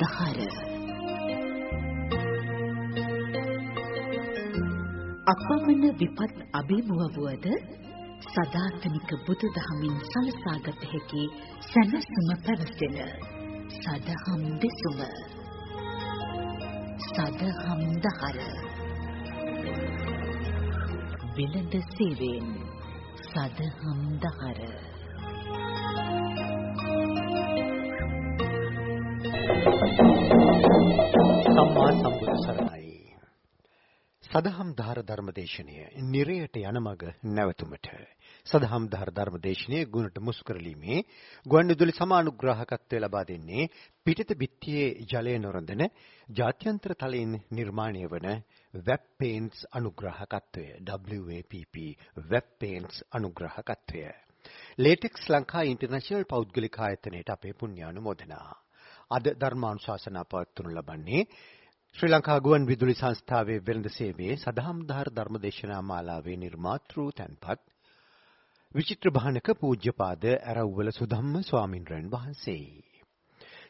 අන්ධහර අපමණ විපත් අභිමුවවුවද සදාතනික බුදුදහමින් සලසාගත හැකි සැනසුම පැවසෙන සදහම් දෙසුම. සදහම් දහර. විලඳ සේවයෙන් සදහම් දහර. සම්මා සම්බුදු සරණයි සදහම් ධාර ධර්මදේශනය නිරයට යන මඟ නැවතුමට. සදහම් ධාර ධර්මදේශනය ගුණට මුස්කරලීමේ ගුවන්විදුලි සමානුග්‍රාහකත්වය ලබා දෙන්නේ පිටිත බිත්තියේ ජලය නොරඳන ජාත්‍යන්තර තලයෙන් නිර්මාණය වන වෙබ් පේන්ට්ස් අනුග්‍රාහකත්වය WAPP වෙබ් පේන්ට්ස් අනුග්‍රාහකත්වය. ලේටෙක්ස් ලංකා ඉන්ටර්නැෂනල් පෞද්ගලික ආයතනයට අපේ පුණ්‍යානුමෝදනා අද ධර්මානුශාසනා පවත්වනු ලබන්නේ ශ්‍රී ලංකා ගුවන් විදුලි සංස්ථාවේ වෙළඳ සේවයේ සදහම්දාර ධර්මදේශනා මාලාවේ නිර්මාතෘ තැන්පත් විචිත්‍ර භානක පූජ්‍යපාද ඇරව්වල සුධම්ම ස්වාමින්වයන් වහන්සේ.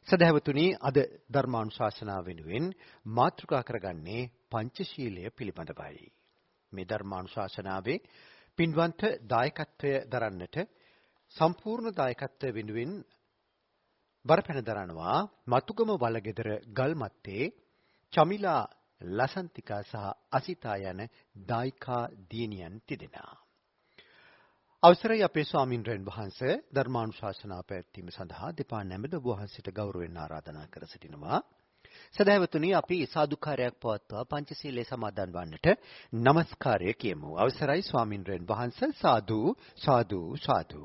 සදහැවතුනි අද ධර්මානුශාසනා වෙනුවෙන් මාතෘකා කරගන්නේ පංචශීලය පිළිබඳවයි. මේ ධර්මානුශාසනාවේ පින්වන්ත දායකත්වය දරන්නට සම්පූර්ණ දායකත්වය වෙනුවෙන් බරපැන දරනවා මතුගම වලගෙදර ගල්මත්තේ චමිලා ලසන්තිකා සහ අසිතා යන දායිකා දියණියන් තිදෙනා. අවසරයි අපේ ස්වාමින්ද්‍රයන් වහන්සේ ධර්මානුශාසනා පැවැත්වීම සඳහා දෙපා නැමෙද වහන්සේට ගෞරවයෙන් ආරාධනා කර සිටිනවා. සදහැවතුනි අපි සාදුකාරයක් පවත්වා පංචශීලයේ සමාදන් වන්නට নমස්කාරය කියමු. අවසරයි ස්වාමින්ද්‍රයන් වහන්සේ සාදු සාදු සාදු.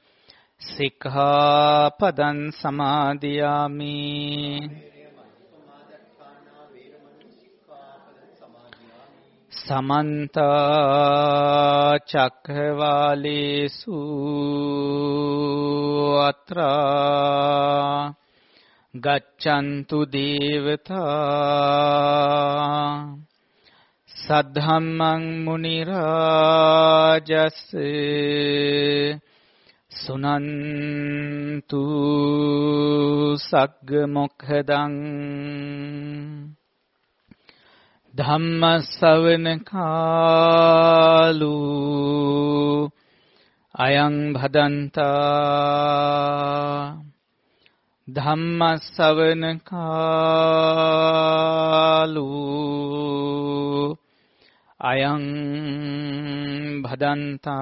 සික්ඛාපදං සමාදියාමි. සමන්ත චක්ඛවාලේසු අත්‍රා ගච්ඡන්තු දේවතා සද්ධම්මං මුනි රාජස්සේ සුනන්තු සග්ග මොක්ඛදං ධම්ම ශවන කාලු අයං භදන්තා ධම්මස්සවන කාලෝ අයං භදන්තා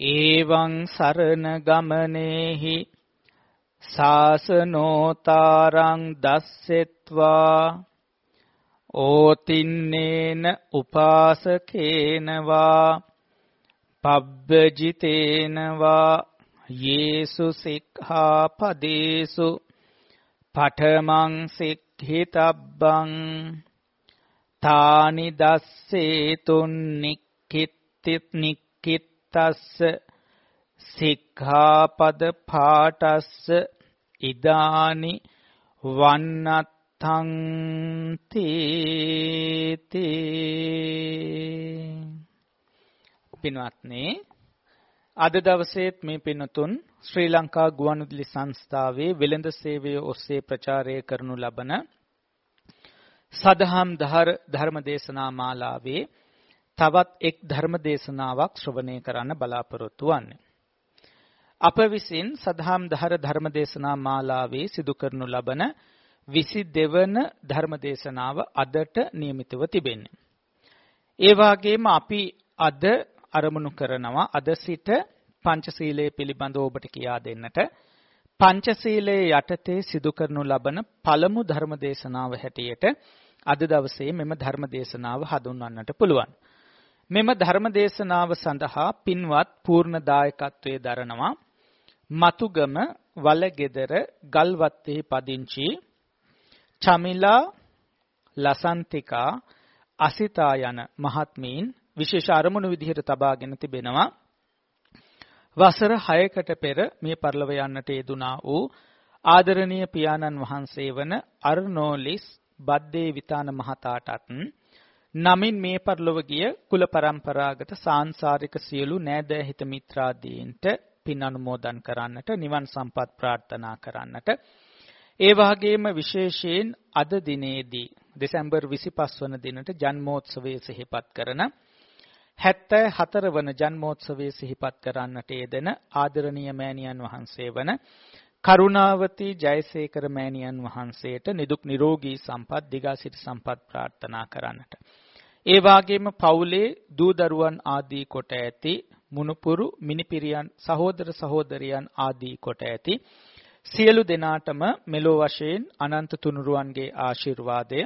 ඒවං සරණ ගමනේහි සාසනෝතාරං දස්සෙත්වා ඕතින්නේන උපාසකේනවා පබ්බජිතේනවා යේසු සික්ඛාපදේසු පඨමං සික්ඛිතබ්බං තානි දස්සේතුන් නික්කිත්තිත් නික්කිත්තස්ස සික්ඛාපද පාටස්ස ඉදානි වන්නත්තං තීති පින්වත්නි අද දවසේත් මේ පින්තුන් ශ්‍රී ලංකා ගුවන්විදුලි සංස්ථාවේ වෙළඳ සේවය ඔස්සේ ප්‍රචාරය කරනු ලබන සදහම් ධර්ම දේශනා මාලාවේ තවත් එක් ධර්ම දේශනාවක් ශ්‍රවණය කරන්න බලාපොරොත්තු වන්නේ. අප විසින් සදහම් දහර ධර්ම දේශනා මාලාවේ සිදු කරනු ලබන 22 වන ධර්ම දේශනාව අදට නියමිතව තිබෙන්නේ. ඒ වගේම අපි අද අරමුණු කරනවා අද සිට පංචශීලයේ පිළිබඳව ඔබට කියා දෙන්නට පංචශීලයේ යටතේ සිදු කරනු ලබන පළමු ධර්ම දේශනාව හැටියට අද දවසේ මෙම ධර්ම දේශනාව හඳුන්වන්නට පුළුවන්. මෙම ධර්ම දේශනාව සඳහා පින්වත් පූර්ණ දායකත්වයේ දරනවා. මතුගම වලගෙදර ගල්වත්තේ පදිංචි චමිලා ලසන්තිකා අසිතා යන මහත්මීන් විශේෂ අරමුණු විදිහට තබාගෙන තිබෙනවා. වසර 6කට පෙර මේ පරිලව යන්නට යෙදුනා වූ ආදරණීය පියාණන් වහන්සේ වන අර්නෝලිස් බද්දේ විතාන මහතාටත් නමින් මේ පරිලව ගිය කුල પરම්පරාගත සාංශාරික සියලු නෑදෑ හිත මිත්‍රාදීන්ට පින් අනුමෝදන් කරන්නට නිවන් සම්පත් ප්‍රාර්ථනා කරන්නට. ඒ වගේම විශේෂයෙන් අද දිනේදී දෙසැම්බර් 25 වන දිනට ජන්මෝත්සවය සිහිපත් කරන 74 වන ජන්මෝත්සවයේ සිහිපත් කරන්නට යෙදෙන ආදරණීය මෑණියන් වහන්සේ වන කරුණාවතී ජයසේකර මෑණියන් වහන්සේට නිදුක් නිරෝගී සම්පත් දිගාසිරි සම්පත් ප්‍රාර්ථනා කරන්නට. ඒ වාගේම පවුලේ දූ දරුවන් ආදී කොට ඇති මුණුපුරු මිනිපිරියන් සහෝදර සහෝදරියන් ආදී කොට ඇති සියලු දෙනාටම මෙලෝ වශයෙන් අනන්ත තුනුරුවන්ගේ ආශිර්වාදය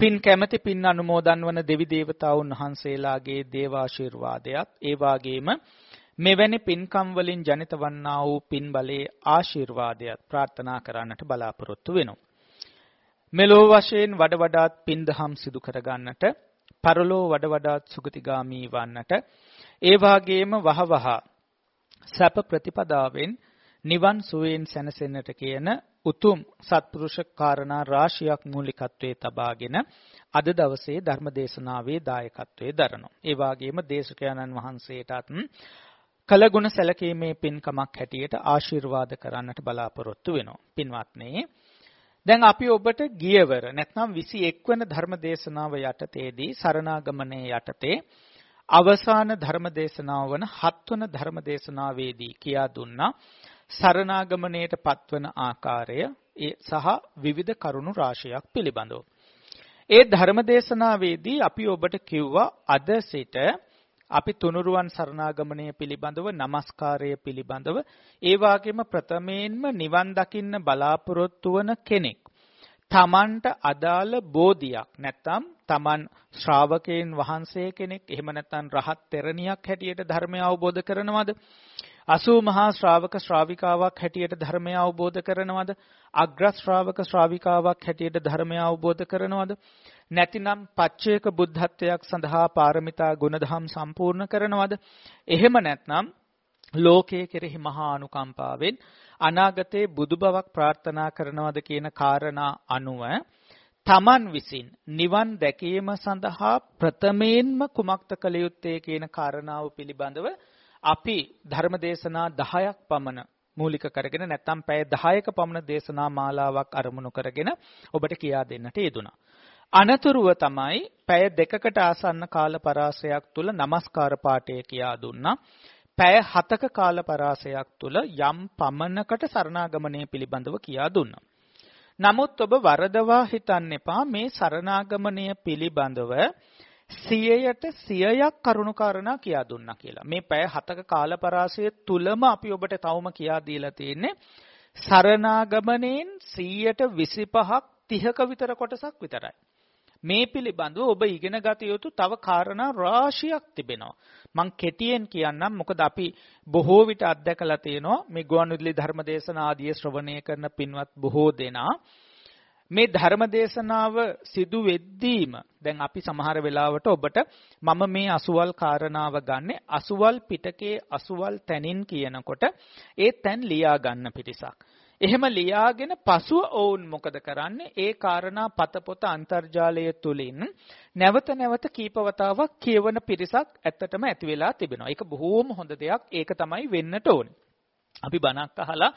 පින් කැමැති පින් අනුමෝදන් වන දෙවි දේවතාවුන් වහන්සේලාගේ දේවාශිර්වාදයත් ඒ වාගේම මෙවැනි පින්කම් වලින් ජනිත වන්නා වූ පින් බලයේ ආශිර්වාදයත් ප්‍රාර්ථනා කරන්නට බලාපොරොත්තු වෙනවා. මෙලෝ වශයෙන් වඩ වඩාත් පින් දහම් සිදු කරගන්නට, පරලෝ වඩ වඩාත් සුගතිගාමී වන්නට, ඒ වාගේම වහවහ සැප ප්‍රතිපදාවෙන් නිවන් සුවයෙන් සැනසෙන්නට කියන උතුම් සත්පුරුෂ කාරණා රාශියක් මූලිකත්වයේ තබාගෙන අද දවසේ ධර්ම දේශනාවේ දායකත්වයේ දරනවා. ඒ වගේම දේශකයන්න් වහන්සේටත් කලගුණ සැලකීමේ පින්කමක් හැටියට ආශිර්වාද කරන්නට බලාපොරොත්තු වෙනවා. පින්වත්නි දැන් අපි ඔබට ගියවර නැත්නම් 21 වන ධර්ම දේශනාව යටතේදී සරණාගමනයේ යටතේ අවසාන ධර්ම දේශනාව වන 7 වන ධර්ම දේශනාවේදී කියා දුන්නා සරණාගමණයට පත්වන ආකාරය සහ විවිධ කරුණු රාශියක් පිළිබඳව. ඒ ධර්මදේශනාවේදී අපි ඔබට කිව්වා අද සිට අපි තුනුරුවන් සරණාගමණය පිළිබඳව নমස්කාරය පිළිබඳව ඒ වගේම ප්‍රථමයෙන්ම නිවන් දකින්න බලාපොරොත්තු වන කෙනෙක්. තමන්ට අදාළ බෝධියක් නැත්නම් තමන් ශ්‍රාවකයන් වහන්සේ කෙනෙක් එහෙම නැත්නම් රහත් තෙරණියක් හැටියට ධර්මය අවබෝධ කරනවද? 80 මහා ශ්‍රාවක ශ්‍රාවිකාවක් හැටියට ධර්මය අවබෝධ කරනවද? අග්‍ර ශ්‍රාවක ශ්‍රාවිකාවක් හැටියට ධර්මය අවබෝධ කරනවද? නැතිනම් පච්චේක බුද්ධත්වයක් සඳහා පාරමිතා ගුණධම් සම්පූර්ණ කරනවද එහෙම නැත්නම් ලෝකයේ කෙරෙහි මහා අනුකම්පාවෙන් අනාගතයේ බුදු බවක් ප්‍රාර්ථනා කරනවද කියන කාරණා අනුව තමන් විසින් නිවන් දැකීම සඳහා ප්‍රථමයෙන්ම කුමක්ද කළ යුත්තේ කියන කාරණාව පිළිබඳව අපි ධර්මදේශනා 10ක් පමණ මූලික කරගෙන නැත්නම් පැය 10ක පමණ දේශනා මාලාවක් අරමුණු කරගෙන ඔබට කියා දෙන්නට යෙදුණා. අනතුරුව තමයි පැය දෙකකට ආසන්න කාල පරාසයක් තුල নমස්කාර පාඨය කියා දුන්නා. පැය 7ක කාල පරාසයක් තුල යම් පමණකට සරණාගමනය පිළිබඳව කියා දුන්නා. නමුත් ඔබ වරදවා හිතන්න එපා මේ සරණාගමනය පිළිබඳව 100ට 100ක් කරුණාකාරණා කියා දුන්නා කියලා. මේ පැය 7ක කාල පරාසය තුලම අපි ඔබට තවම කියා දීලා තියෙන්නේ සරණාගමණයෙන් 100ට 25ක් 30ක විතර කොටසක් විතරයි. මේ පිළිබඳව ඔබ ඉගෙන ගත යුතු තව කාරණා රාශියක් තිබෙනවා. මං කෙටියෙන් කියන්නම් මොකද අපි බොහෝ විට අත්දැකලා තියෙනවා මේ ගුවන්විදුලි ධර්මදේශන ආදී ශ්‍රවණය කරන පින්වත් බොහෝ දෙනා මේ ධර්ම දේශනාව සිදු වෙද්දීම දැන් අපි සමහර වෙලාවට ඔබට මම මේ අසුවල් කාරණාව ගන්නෙ අසුවල් පිටකේ අසුවල් තැනින් කියනකොට ඒ තැන් ලියා ගන්න පිටිසක්. එහෙම ලියාගෙන පසුව ඔවුන් මොකද කරන්නේ? ඒ කාරණා පතපොත අන්තර්ජාලය තුලින් නැවත නැවත කීපවතාවක් කියවන පිරිසක් ඇත්තටම ඇති වෙලා තිබෙනවා. ඒක බොහෝම හොඳ දෙයක්. ඒක තමයි වෙන්නට ඕනේ. අපි බණක් අහලා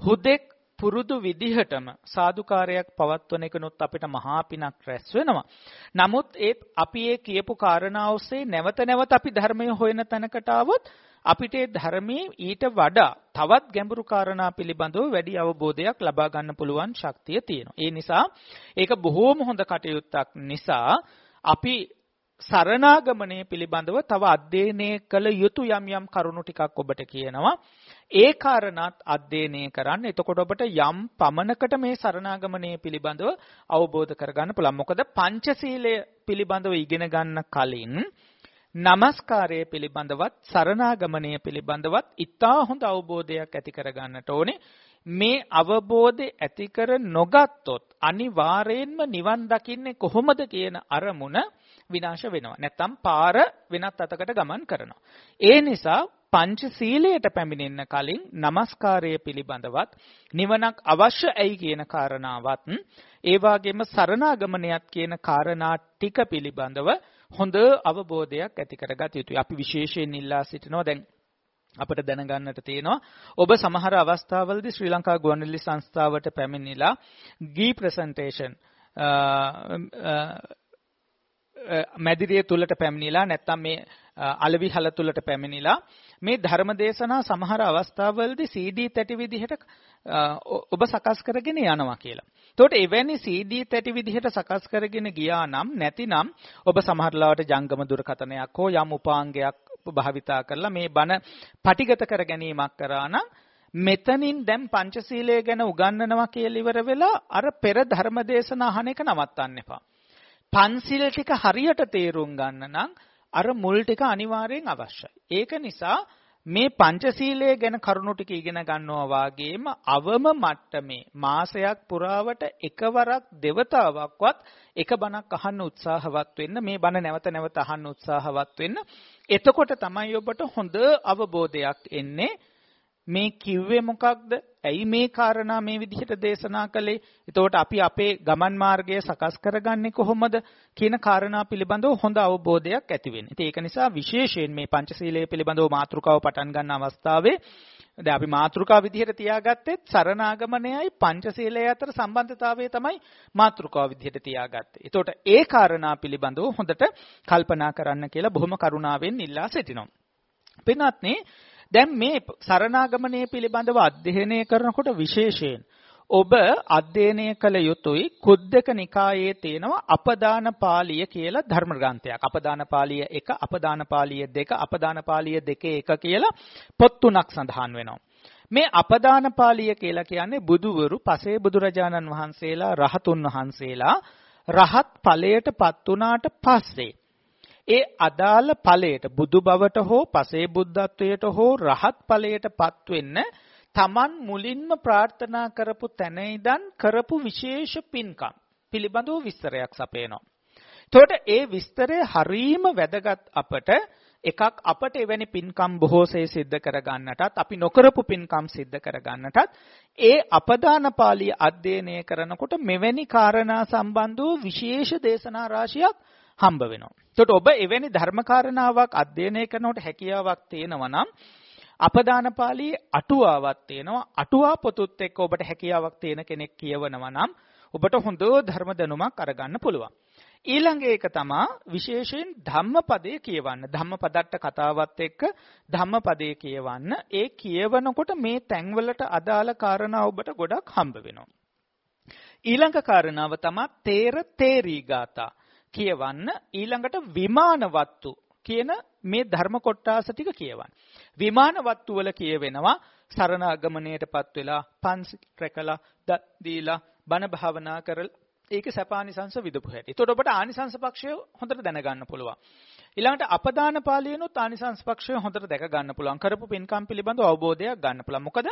හුදෙක් පුරුදු විදිහටම සාදුකාරයක් පවත්වන එකනොත් අපිට මහා පිනක් රැස් වෙනවා. නමුත් ඒ අපි ඒ කියපු කාරණා ඔස්සේ නැවත නැවත අපි ධර්මය හොයන තැනකට આવොත් අපිට ධර්මයේ ඊට වඩා තවත් ගැඹුරු කාරණා පිළිබඳව වැඩි අවබෝධයක් ලබා ගන්න පුළුවන් ශක්තිය තියෙනවා. ඒ නිසා ඒක බොහෝම හොඳ කටයුත්තක් නිසා අපි සරණාගමනය පිළිබඳව තව අධ්‍යයනය කළ යුතු යම් යම් කරුණු ටිකක් ඔබට කියනවා. ඒ කාරණාත් අධ්‍යයනය කරන්න. එතකොට ඔබට යම් පමණකට මේ සරණාගමනය පිළිබඳව අවබෝධ කරගන්න පුළුවන්. මොකද පංචශීලය පිළිබඳව ඉගෙන ගන්න කලින් නමස්කාරය පිළිබඳවත් සරණාගමනය පිළිබඳවත් ඉතා හොඳ අවබෝධයක් ඇති කරගන්නට ඕනේ. මේ අවබෝධය ඇති කර නොගත්තොත් අනිවාර්යයෙන්ම නිවන් දකින්නේ කොහොමද කියන අරමුණ විනාශ වෙනවා. නැත්තම් පාර වෙනත් අතකට ගමන් කරනවා. ඒ නිසා පංචශීලයට පැමිණෙන්න කලින් নমස්කාරය පිළිබඳවත් නිවනක් අවශ්‍ය ඇයි කියන කාරණාවත් ඒ වගේම සරණාගමනයත් කියන කාරණා ටික පිළිබඳව හොඳ අවබෝධයක් ඇති කරගත යුතුයි. අපි විශේෂයෙන් ඉල්ලා සිටිනවා දැන් අපිට දැනගන්නට තියෙනවා ඔබ සමහර අවස්ථාවලදී ශ්‍රී ලංකා ගුවන්විදුලි සංස්ථාවට පැමිණිලා ගී ප්‍රසන්ටේෂන් මැදිරිය තුලට පැමිණිලා නැත්නම් මේ අලවි හල තුලට පැමිණිලා මේ ධර්මදේශනා සමහර අවස්ථාවලදී CD තැටි විදිහට ඔබ සකස් කරගෙන යනවා කියලා. එතකොට එවැනි CD තැටි විදිහට සකස් කරගෙන ගියා නම් නැතිනම් ඔබ සමහරලාවට ජංගම දුරකථනයක් හෝ යම් උපාංගයක් භාවිතා කරලා මේ බණ පටිගත කර ගැනීමක් කරා නම් මෙතනින් දැන් පංචශීලය ගැන උගන්වනවා කියලා ඉවර වෙලා අර පෙර ධර්මදේශන අහන එක නවත්තන්න එපා. පන්සිල් ටික හරියට තේරුම් ගන්න නම් අර මුල් ටික අනිවාර්යෙන් අවශ්‍යයි. ඒක නිසා මේ පංචශීලය ගැන කරුණු ටික ඉගෙන ගන්නවා වාගේම අවම මට්ටමේ මාසයක් පුරාවට එකවරක් දෙවතාවක්වත් එක බණක් අහන්න උත්සාහවත් වෙන්න මේ බණ නැවත නැවත අහන්න උත්සාහවත් වෙන්න එතකොට තමයි ඔබට හොඳ අවබෝධයක් එන්නේ මේ කිව්වේ මොකක්ද? ඇයි මේ කාරණා මේ විදිහට දේශනා කළේ? එතකොට අපි අපේ ගමන් මාර්ගය සකස් කරගන්නේ කොහොමද කියන කාරණා පිළිබඳව හොඳ අවබෝධයක් ඇති වෙන්නේ. ඉතින් ඒක නිසා විශේෂයෙන් මේ පංචශීලයේ පිළිබඳව මාතෘකාව පටන් ගන්න අවස්ථාවේ දැන් අපි මාතෘකාව විදිහට තියාගත්තෙත් සරණාගමනයයි පංචශීලය අතර සම්බන්ධතාවය තමයි මාතෘකාව විදිහට තියාගත්තේ. එතකොට ඒ කාරණා පිළිබඳව හොඳට කල්පනා කරන්න කියලා බොහොම කරුණාවෙන් ඉල්ලා සිටිනවා. පින්වත්නි දැන් මේ සරණාගමනය පිළිබඳව අධ්‍යයනය කරනකොට විශේෂයෙන් ඔබ අධ්‍යයනය කළ යුතුයි කුද්දක නිකායේ තියෙනවා අපදාන පාළිය කියලා ධර්ම ග්‍රන්ථයක්. අපදාන පාළිය 1, අපදාන පාළිය 2, අපදාන පාළිය 2 1 කියලා පොත් තුනක් සඳහන් වෙනවා. මේ අපදාන පාළිය කියලා කියන්නේ බුදුවරු, පසේ බුදුරජාණන් වහන්සේලා, රහතුන් වහන්සේලා රහත් ඵලයටපත් වුණාට පස්සේ ඒ අදාළ ඵලයට බුදු බවට හෝ පසේ බුද්ධත්වයට හෝ රහත් ඵලයටපත් වෙන්න Taman මුලින්ම ප්‍රාර්ථනා කරපු තැන ඉඳන් කරපු විශේෂ පින්කම් පිළිබඳව විස්තරයක් සපයනවා. එතකොට ඒ විස්තරය හරීම වැදගත් අපට එකක් අපට එවැනි පින්කම් බොහෝසේ සිද්ධ කරගන්නටත් අපි නොකරපු පින්කම් සිද්ධ කරගන්නටත් ඒ අපදාන පාළිය අධ්‍යයනය කරනකොට මෙවැනි කාරණා සම්බන්ධව විශේෂ දේශනා රාශියක් හම්බ වෙනවා. එතකොට ඔබ එවැනි ධර්මකාරණාවක් අධ්‍යයනය කරනකොට හැකියාවක් තියෙනවා නම් අපදාන පාළියේ අටුවාවක් තියෙනවා. අටුවා පොතුත් එක්ක ඔබට හැකියාවක් තියෙන කෙනෙක් කියවනවා නම් ඔබට හොඳ ධර්ම දැනුමක් අරගන්න පුළුවන්. ඊළඟ එක තමා විශේෂයෙන් ධම්මපදයේ කියවන්න. ධම්මපදට්ට කතාවත් එක්ක ධම්මපදයේ කියවන්න. ඒ කියවනකොට මේ තැන්වලට අදාළ කාරණා ඔබට ගොඩක් හම්බ වෙනවා. ඊළඟ කාරණාව තමා තේර තේරී ගාථා. කියවන්න ඊළඟට විමානවත්තු කියන මේ ධර්ම කොටාස ටික කියවන්න. විමාන වත්තු වල කියවෙනවා සරණාගමණයටපත් වෙලා පන්සිල් රැකලා දත් දීලා බණ භාවනා කරලා ඒක සපානිසංශ විදපු හැටි. එතකොට ඔබට ආනිසංශ පක්ෂය හොඳට දැනගන්න පුළුවන්. ඊළඟට අපදාන පාළියනොත් ආනිසංශ පක්ෂය හොඳට දැක ගන්න පුළුවන්. කරපු පින්කම් පිළිබඳව අවබෝධයක් ගන්න පුළුවන්. මොකද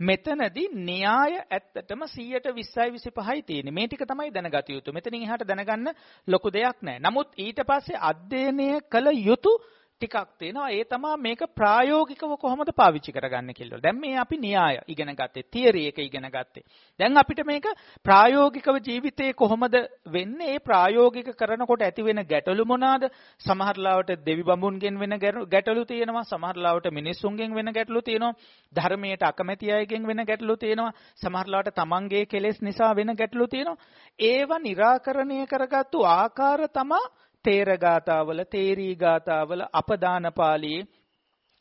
මෙතනදී න්‍යාය ඇත්තටම 120යි 25යි තියෙන්නේ. මේ ටික තමයි දැනගත යුතු. මෙතනින් එහාට දැනගන්න ලොකු දෙයක් නැහැ. නමුත් ඊට පස්සේ අධ්‍යයනය කළ යුතු ටිකක් තියෙනවා. ඒ තමයි මේක ප්‍රායෝගිකව කොහොමද පාවිච්චි කරගන්නේ කියලා. දැන් මේ අපි න්‍යාය ඉගෙන ගත්තේ, තියරි එක ඉගෙන ගත්තේ. දැන් අපිට මේක ප්‍රායෝගිකව ජීවිතේ කොහොමද වෙන්නේ? ඒ ප්‍රායෝගික කරනකොට ඇති වෙන ගැටලු මොනවාද? සමහර ලාවට දෙවි බඹුන්ගෙන් වෙන ගැටලු තියෙනවා. සමහර ලාවට මිනිස්සුන්ගෙන් වෙන ගැටලු තියෙනවා. ධර්මයට අකමැති අයගෙන් වෙන ගැටලු තියෙනවා. සමහර ලාවට තමන්ගේ කෙලෙස් නිසා වෙන ගැටලු තියෙනවා. ඒවා निराකරණය කරගත්තු ආකාර තමයි තේර ගාතාවල තේරී ගාතාවල අපදාන පාළියේ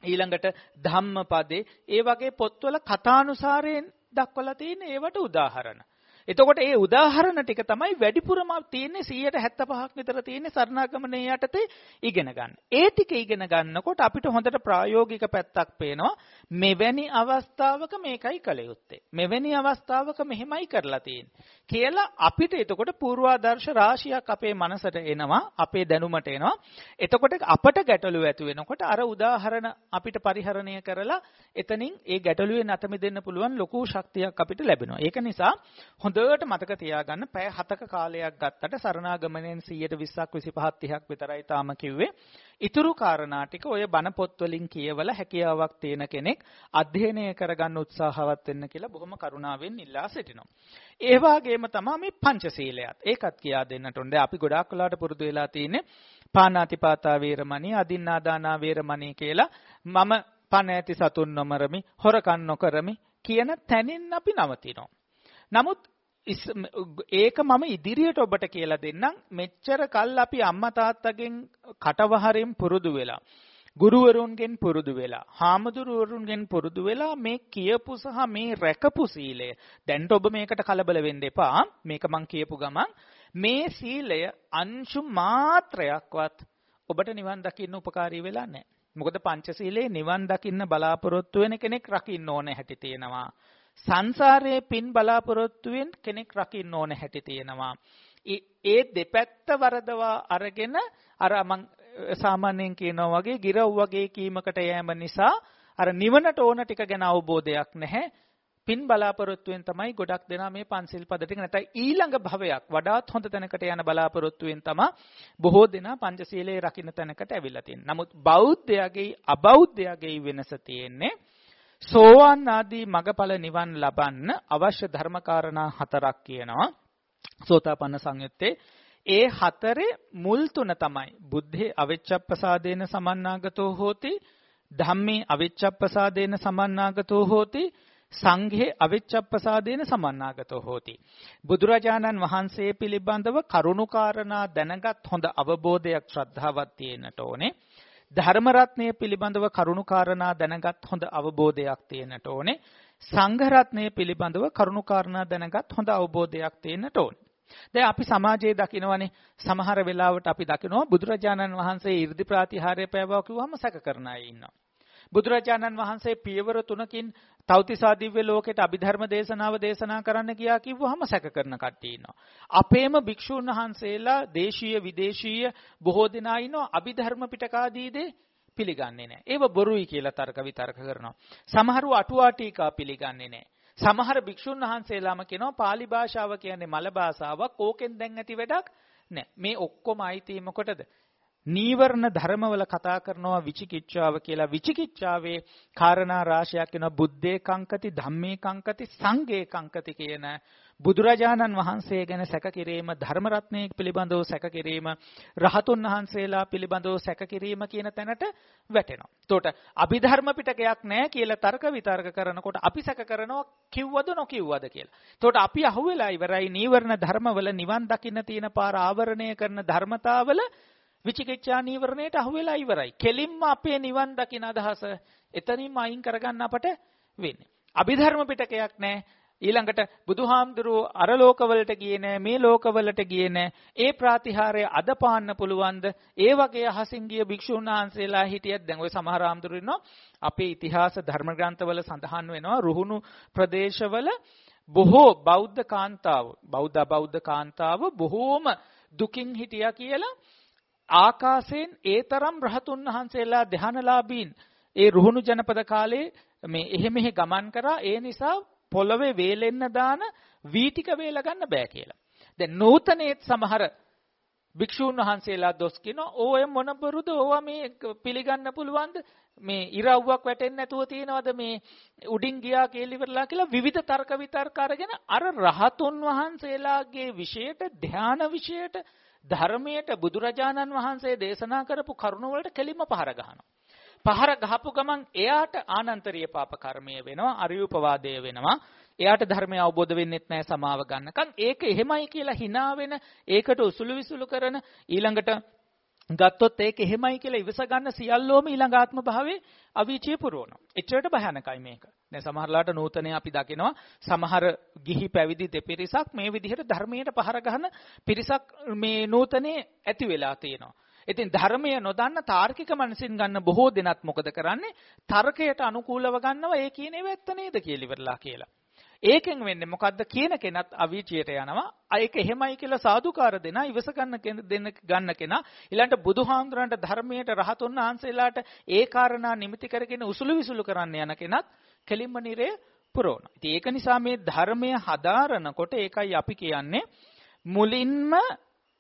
ඊළඟට ධම්මපදේ ඒ වගේ පොත්වල කථානුසාරයෙන් දක්වලා තියෙන ඒවට උදාහරණ. එතකොට ඒ උදාහරණ ටික තමයි වැඩිපුරම තියෙන්නේ 175ක් විතර තියෙන්නේ සරණාගමනේ යටතේ ඉගෙන ගන්න. ඒ ටික ඉගෙන ගන්නකොට අපිට හොඳට ප්‍රායෝගික පැත්තක් පේනවා. මෙවැනි අවස්ථාවක මේකයි කළ යුත්තේ. මෙවැනි අවස්ථාවක මෙහෙමයි කරලා තියෙන්නේ. කියලා අපිට එතකොට පූර්වාදර්ශ රාශියක් අපේ මනසට එනවා, අපේ දැනුමට එනවා. එතකොට අපට ගැටලු ඇති වෙනකොට අර උදාහරණ අපිට පරිහරණය කරලා එතනින් ඒ ගැටලුවෙන් අත මිදෙන්න පුළුවන් ලොකු ශක්තියක් අපිට ලැබෙනවා. ඒක නිසා හොඳට මතක තියාගන්න පැය 7ක කාලයක් ගත්තට සරණාගමණයෙන් 120ක් 25ක් 30ක් විතරයි තාම කිව්වේ. ඉතුරු කාරණා ටික ඔය බණ පොත් වලින් කියවලා හැකියාවක් තියෙන කෙනෙක් අධ්‍යයනය කරගන්න උත්සාහවත් වෙන්න කියලා බොහොම කරුණාවෙන් ඉල්ලා සිටිනවා. ඒ වගේම තමයි මේ පංචශීලයත්. ඒකත් කියා දෙන්නට ඕනේ. අපි ගොඩාක් වෙලාවට පුරුදු වෙලා තියෙන්නේ පාණාතිපාතා වේරමණී, අදින්නාදානා වේරමණී කියලා මම පණ ඇති සතුන් නොමරමි, හොරකම් නොකරමි කියන තැනින් අපි නවතිනවා. නමුත් ඒක මම ඉදිරියට ඔබට කියලා දෙන්නම්. මෙච්චර කල් අපි අම්මා තාත්තගෙන් කටවහරෙන් පුරුදු වෙලා ගුරුවරුන්ගෙන් පුරුදු වෙලා හාමුදුරුවරුන්ගෙන් පුරුදු වෙලා මේ කියපු සහ මේ රැකපු සීලය. දැන් ඔබ මේකට කලබල වෙන්න එපා. මේක මං කියපු ගමන්. මේ සීලය අංශු මාත්‍රයක්වත් ඔබට නිවන් දකින්න උපකාරී වෙලා නැහැ. මොකද පංචශීලයේ නිවන් දකින්න බලාපොරොත්තු වෙන කෙනෙක් රකින්න ඕන හැටි තියෙනවා. සංසාරයේ පින් බලාපොරොත්තුවෙන් කෙනෙක් රකින්න ඕන හැටි තියෙනවා. ඒ දෙපැත්ත වරදවා අරගෙන අර මං සාමාන්‍යයෙන් කියනවා වගේ ගිරව් වගේ කීමකට යෑම නිසා අර නිවනට ඕන ටික ගැන අවබෝධයක් නැහැ. පින් බලාපොරොත්තුවෙන් තමයි ගොඩක් දෙනා මේ පන්සිල් පද ටික නැත්නම් ඊළඟ භවයක් වඩාත් හොඳ තැනකට යන බලාපොරොත්තුවෙන් තමයි බොහෝ දෙනා පංචශීලයේ රකින්න තැනකට ඇවිල්ලා තියෙන්නේ. නමුත් බෞද්ධයාගේ අබෞද්ධයාගේ වෙනස තියෙන්නේ සෝවාන් ආදී මගඵල නිවන් ලබන්න අවශ්‍ය ධර්මකාරණා හතරක් කියනවා. සෝතාපන්න සංයුත්තේ ඒ හතරේ මුල් තුන තමයි. බුද්ධේ අවිච්ඡප්පසාදේන සමන්නාගතෝ හෝති ධම්මේ අවිච්ඡප්පසාදේන සමන්නාගතෝ හෝති සංඝේ අවිච්ඡප්පසාදේන සමන්නාගතෝ හෝති. බුදුරජාණන් වහන්සේ පිළිබඳව කරුණුකාරණා දැනගත් හොඳ අවබෝධයක් ශ්‍රද්ධාවක් තියෙන්නට ඕනේ. ධර්ම රත්නය පිළිබඳව කරුණුකාරණා දැනගත් හොඳ අවබෝධයක් තියෙන්නට ඕනේ. සංඝ රත්නය පිළිබඳව කරුණාකාරණා දැනගත් හොඳ අවබෝධයක් තියෙන්නට ඕන. දැන් අපි සමාජයේ දකිනවනේ සමහර වෙලාවට අපි දකිනවා බුදුරජාණන් වහන්සේ 이르දි ප්‍රාතිහාර්ය පෑවවා කිව්වම සැක කරන අය ඉන්නවා. බුදුරජාණන් වහන්සේ පියවර තුනකින් තෞතිසා දිව්‍ය ලෝකෙට අභිධර්ම දේශනාව දේශනා කරන්න ගියා කිව්වහම සැක කරන කට්ටිය ඉන්නවා. අපේම භික්ෂුන් වහන්සේලා දේශීය විදේශීය බොහෝ දෙනා ඉන්නවා අභිධර්ම පිටකාදී දේ පිළිගන්නේ නැහැ. ඒව බොරුයි කියලා තර්ක විතර්ක කරනවා. සමහරව අටුවා ටීකා පිළිගන්නේ නැහැ. සමහර භික්ෂුන් වහන්සේලාම කියනවා pāli භාෂාව කියන්නේ මල භාෂාවක්. ඕකෙන් දැන් ඇති වැඩක් නැහැ. මේ ඔක්කොම අයිති මොකටද? නීවරණ ධර්මවල කතා කරනවා විචිකිච්ඡාව කියලා විචිකිච්ඡාවේ කාරණා රාශියක් වෙනවා බුද්දේ කංකති ධම්මේ කංකති සංඝේ කංකති කියන බුදුරජාණන් වහන්සේ ගැන සැක කිරීම ධර්ම රත්නයේ පිළිබඳව සැක කිරීම රහතුන් වහන්සේලා පිළිබඳව සැක කිරීම කියන තැනට වැටෙනවා. එතකොට අභිධර්ම පිටකයක් නැහැ කියලා තර්ක විතර්ක කරනකොට අපි සැක කරනවා කිව්වද නොකිව්වද කියලා. එතකොට අපි අහුවෙලා ඉවරයි නීවරණ ධර්මවල නිවන් දකින්න තියෙන පාර ආවරණය කරන ධර්මතාවල විචිකිච්ඡා නීවරණයට අහු වෙලා ඉවරයි. කෙලින්ම අපේ නිවන් දකින අදහස එතනින්ම අයින් කරගන්න අපට වෙන්නේ. අභිධර්ම පිටකයක් නැහැ. ඊළඟට බුදුහාමුදුරුවෝ අර ලෝකවලට ගියේ නෑ මේ ලෝකවලට ගියේ නෑ ඒ ප්‍රාතිහාරය අද පාන්න පුළුවන්ද ඒ වගේ අහසින් ගිය භික්ෂුන් වහන්සේලා හිටියත් දැන් ওই සමහර ආම්දුරු ඉන්නවා අපේ ඉතිහාස ධර්ම ග්‍රන්ථවල සඳහන් වෙනවා රුහුණු ප්‍රදේශවල බොහෝ බෞද්ධ කාන්තාව බෞද්ධ බෞද්ධ කාන්තාව බොහෝම දුකින් හිටියා කියලා ආකාශයෙන් ඒ තරම් රහතුන් වහන්සේලා ධානලාභීන් ඒ රුහුණු ජනපද කාලේ මේ එහෙ මෙහෙ ගමන් කරා. ඒ නිසා පොළවේ වේලෙන්න දාන වී ටික වේල ගන්න බෑ කියලා. දැන් නූතනයේත් සමහර භික්ෂූන් වහන්සේලා දොස් කියනවා ඕය මොන බරුද? ඕවා මේ පිළිගන්න පුළුවන්ද? මේ ඉරව්වක් වැටෙන්නේ නැතුව තියනවද? මේ උඩින් ගියා කියලා ඉවරලා කියලා විවිධ තර්ක විතර්ක අරගෙන අර රහතුන් වහන්සේලාගේ විශේෂයට ධාන විශේෂයට ධර්මයට බුදුරජාණන් වහන්සේ දේශනා කරපු කරුණ වලට කෙලින්ම පහර ගහනවා. පහර ගහපු ගමන් එයාට ආනන්තරීය පාප කර්මය වෙනවා, අරියූපවාදය වෙනවා. එයාට ධර්මය අවබෝධ වෙන්නෙත් නැහැ සමාව ගන්නකම්. ඒක එහෙමයි කියලා hina වෙන, ඒකට උසුළු විසුළු කරන ඊළඟට ගත්තොත් ඒක එහෙමයි කියලා ඉවස ගන්න සියල්ලෝම ඊළඟ ආත්ම භාවයේ අවීචිය පුරවනවා. එච්චරට භයානකයි මේක. දැන් සමහරලාට නූතනයේ අපි දකිනවා සමහර ගිහි පැවිදි දෙපිරිසක් මේ විදිහට ධර්මයට පහර ගහන පිරිසක් මේ නූතනයේ ඇති වෙලා තියෙනවා. ඉතින් ධර්මය නොදන්න තාර්කික මනසින් ගන්න බොහෝ දෙනත් මොකද කරන්නේ? තර්කයට අනුකූලව ගන්නවා ඒ කියන ඒවා ඇත්ත නේද කියලා ඉවරලා කියලා. ඒකෙන් වෙන්නේ මොකද්ද කියන කෙනත් අවීචියට යනවා. ඒක එහෙමයි කියලා සාදුකාර දෙනා ඉවස ගන්න දෙන්න ගන්න කෙනා ඊළඟට බුදුහාමුදුරන්ට ධර්මයට රහතුන් වහන්සේලාට ඒ කාරණා නිමිති කරගෙන උසුළු විසුළු කරන්න යන කෙනත් කෙලින්ම නිරේ පුරවනවා. ඉතින් ඒක නිසා මේ ධර්මය හදාරනකොට ඒකයි අපි කියන්නේ මුලින්ම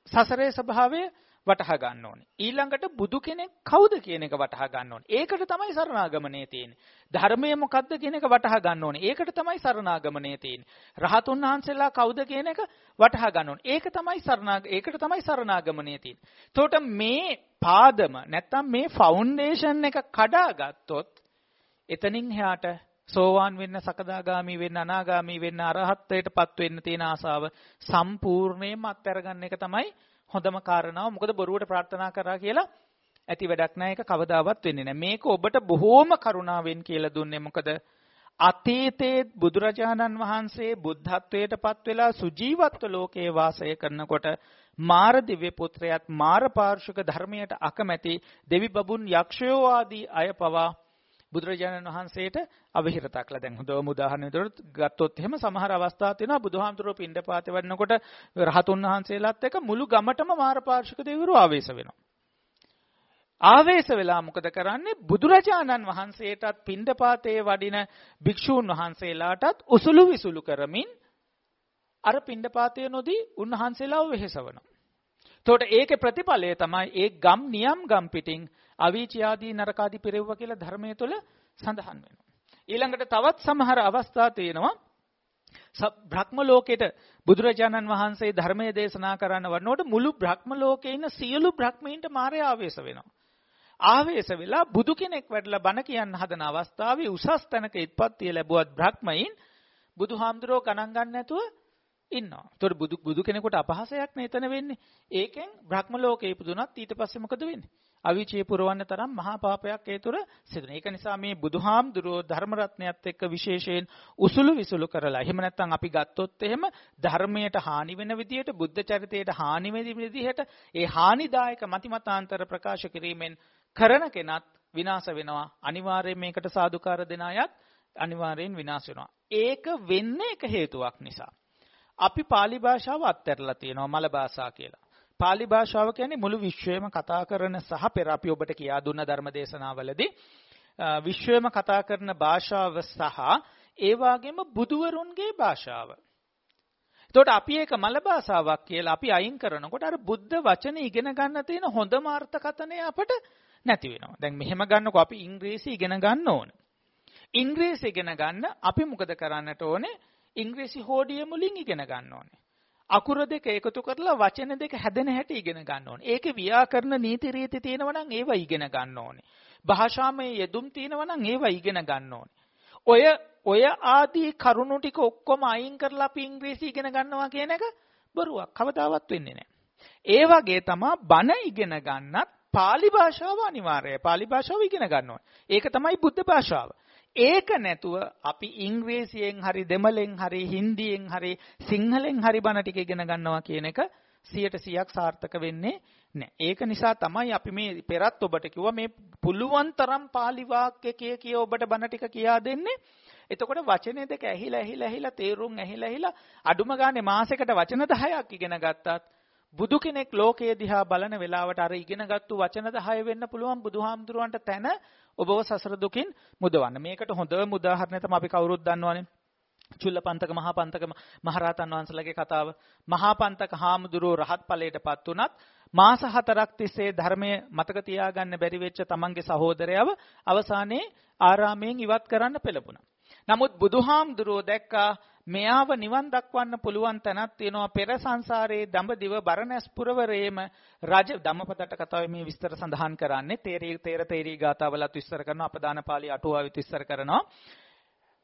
සසරේ ස්වභාවය වටහා ගන්න ඕනේ. ඊළඟට බුදු කෙනෙක් කවුද කියන එක වටහා ගන්න ඕනේ. ඒකට තමයි සරණාගමණය තියෙන්නේ. ධර්මය මොකද්ද කියන එක වටහා ගන්න ඕනේ. ඒකට තමයි සරණාගමණය තියෙන්නේ. රහතුන් වහන්සේලා කවුද කියන එක වටහා ගන්න ඕනේ. ඒක තමයි සරණා ඒකට තමයි සරණාගමණය තියෙන්නේ. එතකොට මේ පාදම නැත්තම් මේ ෆවුන්ඩේෂන් එක කඩාගත්තොත් එතනින් එහාට සෝවාන් වෙන්න සකදාගාමි වෙන්න අනාගාමි වෙන්න අරහත්ත්වයටපත් වෙන්න තියෙන ආසාව සම්පූර්ණයෙන්ම අත්හැරගන්න එක තමයි හොඳම කාරණාව. මොකද බොරුවට ප්‍රාර්ථනා කරා කියලා ඇති වැඩක් නැහැ. ඒක කවදාවත් වෙන්නේ නැහැ. මේක ඔබට බොහෝම කරුණාවෙන් කියලා දුන්නේ මොකද? අතීතයේ බුදුරජාණන් වහන්සේ බුද්ධත්වයට පත් වෙලා සුජීවත්ව ලෝකේ වාසය කරනකොට මාර දිව්‍ය පුත්‍රයාත් මාර පාර්ශික ධර්මයට අකමැති දෙවි බබුන් යක්ෂයෝ ආදී අය පවා බුදුරජාණන් වහන්සේට අවහිරතක් ලා දැන් හොඳම උදාහරණයක් ගත්තොත් එහෙම සමහර අවස්ථා තියෙනවා බුදුහාමුදුරුවෝ පින්ඩපාතේ වඩනකොට රහතුන් වහන්සේලාත් එක්ක මුළු ගමටම මාරපාර්ශික දෙවිවරු ආවේශ වෙනවා. ආවේශ වෙලා මොකද කරන්නේ බුදුරජාණන් වහන්සේටත් පින්ඩපාතේ වඩින භික්ෂූන් වහන්සේලාටත් උසුළු විසුළු කරමින් අර පින්ඩපාතය නොදී උන්වහන්සේලාව වෙහෙසවනවා. එතකොට ඒකේ ප්‍රතිඵලය තමයි ඒ ගම් නියම් ගම් පිටින් අවීචි ආදී නරකාදී පෙරෙව්ව කියලා ධර්මයේ තුල සඳහන් වෙනවා. ඊළඟට තවත් සමහර අවස්ථා තියෙනවා බ්‍රහ්ම ලෝකෙට බුදුරජාණන් වහන්සේ ධර්මයේ දේශනා කරන්න වනකොට මුළු බ්‍රහ්ම ලෝකේ ඉන්න සියලු බ්‍රහ්මීන්ට මාරය ආවේශ වෙනවා. ආවේශ වෙලා බුදු කෙනෙක් වැඩලා බණ කියන්න හදන අවස්ථාවේ උසස් තැනක ඉත්පත්තිය ලැබුවත් බ්‍රහ්මයින් බුදුහාමුදුරෝ ගණන් ගන්න නැතුව ඉන්නවා. ඒතකොට බුදු බුදු කෙනෙකුට අපහාසයක් නේ එතන වෙන්නේ. ඒකෙන් බ්‍රහ්ම ලෝකේ ඉපදුනත් ඊට පස්සේ මොකද වෙන්නේ? අවීචිය පුරවන්න තරම් මහා පාපයක් ඒ තුර සිදුන. ඒක නිසා මේ බුදුහාමුදුරුවෝ ධර්ම රත්නයත් එක්ක විශේෂයෙන් උසුළු විසුළු කරලා එහෙම නැත්නම් අපි ගත්තොත් එහෙම ධර්මයට හානි වෙන විදිහට බුද්ධ චරිතයට හානි වෙන විදිහට ඒ හානිදායක මතිමතාන්තර ප්‍රකාශ කිරීමෙන් කරන කෙනත් විනාශ වෙනවා. අනිවාර්යයෙන් මේකට සාදුකාර දෙන අයත් අනිවාර්යෙන් විනාශ වෙනවා. ඒක වෙන්නේ එක හේතුවක් නිසා. අපි pāli භාෂාව අත්හැරලා තියෙනවා මල භාෂා කියලා. Pāli භාෂාව කියන්නේ මුළු විශ්වයම කතා කරන සහ පෙර අපි ඔබට කියා දුන්න ධර්ම දේශනාවලදී විශ්වයම කතා කරන භාෂාව සහ ඒ වගේම බුදුවරුන්ගේ භාෂාව. එතකොට අපි ඒක මල භාෂාවක් කියලා අපි අයින් කරනකොට අර බුද්ධ වචන ඉගෙන ගන්න තියෙන හොඳම අර්ථකථනය අපට නැති වෙනවා. දැන් මෙහෙම ගන්නකො අපි ඉංග්‍රීසි ඉගෙන ගන්න ඕන. ඉංග්‍රීසි ඉගෙන ගන්න අපි මොකද කරන්නට ඕනේ? ඉංග්‍රීසි හෝඩිය මුලින් ඉගෙන ගන්න ඕනේ. අකුර දෙක එකතු කරලා වචන දෙක හැදෙන හැටි ඉගෙන ගන්න ඕනේ. ඒකේ ව්‍යාකරණ නීති රීති තියෙනවා නම් ඒවා ඉගෙන ගන්න ඕනේ. භාෂාමය යෙදුම් තියෙනවා නම් ඒවා ඉගෙන ගන්න ඕනේ. ඔය ඔය ආදී කරුණු ටික ඔක්කොම අයින් කරලා අපි ඉංග්‍රීසි ඉගෙන ගන්නවා කියන එක බොරුවක්. කවදාවත් වෙන්නේ නැහැ. ඒ වගේ තමයි බණ ඉගෙන ගන්නත් pāli භාෂාව අනිවාර්යයි. pāli භාෂාව ඉගෙන ගන්න ඕනේ. ඒක තමයි බුද්ධ භාෂාව. ඒක නැතුව අපි ඉංග්‍රීසියෙන් හරි දෙමළෙන් හරි හින්දියෙන් හරි සිංහලෙන් හරි බණ ටික ඉගෙන ගන්නවා කියන එක 100%ක් සාර්ථක වෙන්නේ නැහැ. ඒක නිසා තමයි අපි මේ පෙරත් ඔබට කිව්වා මේ පුළුවන් තරම් pāli වාක්‍ය කිය කිය ඔබට බණ ටික කියා දෙන්නේ. එතකොට වචනේ දෙක ඇහිලා ඇහිලා ඇහිලා තේරුම් ඇහිලා ඇහිලා අඩුම ගානේ මාසෙකට වචන 10ක් ඉගෙන ගත්තත් බුදු කෙනෙක් ලෝකයේ දිහා බලන වෙලාවට අර ඉගෙනගත්තු වචන 10 වෙන්න පුළුවන් බුදුහාමුදුරුවන්ට තැන ඔබව සසර දුකින් මුදවන්න. මේකට හොඳම උදාහරණය තමයි අපි කවුරුත් දන්නවනේ. චුල්ලපන්තක මහා පන්තක මහරහතන් වහන්සේලාගේ කතාව. මහා පන්තක හාමුදුරුවෝ රහත් ඵලයටපත් උනත් මාස හතරක් තිස්සේ ධර්මයේ මතක තියාගන්න බැරි වෙච්ච තමන්ගේ සහෝදරයව අවසානයේ ආරාමයෙන් ඉවත් කරන්න පෙළඹුණා. නමුත් බුදුහාමුදුරුවෝ දැක්කා මෙයාව නිවන් දක්වන්න පුළුවන් තැනක් තියෙනවා. පෙර සංසාරයේ දඹදිව බරණැස් පුරවරේම රජ ධම්මපදට කතාවේ මේ විස්තර සඳහන් කරන්නේ. තේරී තේර තේරී ගාතාවලත් විස්තර කරනවා. අපදාන පාළි අටුවාවෙත් විස්තර කරනවා.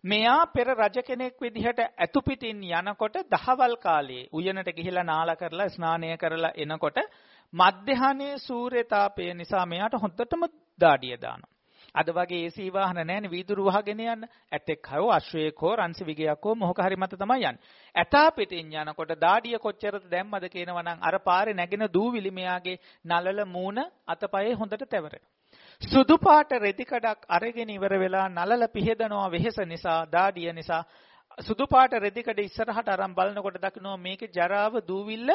මෙයා පෙර රජ කෙනෙක් විදිහට ඇතු පිටින් යනකොට දහවල් කාලයේ උයනට ගිහිලා නාලා කරලා ස්නානය කරලා එනකොට මධ්‍යහනේ සූර්ය තාපය නිසා මෙයාට හොඳටම දාඩිය දානවා. අද වගේ AC වාහන නැහැනේ වීදුරු වහගෙන යන්න. ඇතෙක් හරෝ අශ්වයෙක් හෝ රන්සි විගයක් හෝ මොහක හරි මත තමයි යන්නේ. ඇතා පිටින් යනකොට දාඩිය කොච්චරද දැම්මද කියනවා නම් අර පාරේ නැගෙන දූවිලි මෙයාගේ නලල මූණ අතපයේ හොඳට තැවරෙනවා. සුදු පාට රෙදි කඩක් අරගෙන ඉවර වෙලා නලල පිහෙදනවා වෙහෙස නිසා දාඩිය නිසා සුදු පාට රෙදිකඩ ඉස්සරහට අරන් බලනකොට දකිනවා මේකේ ජරාව දූවිල්ල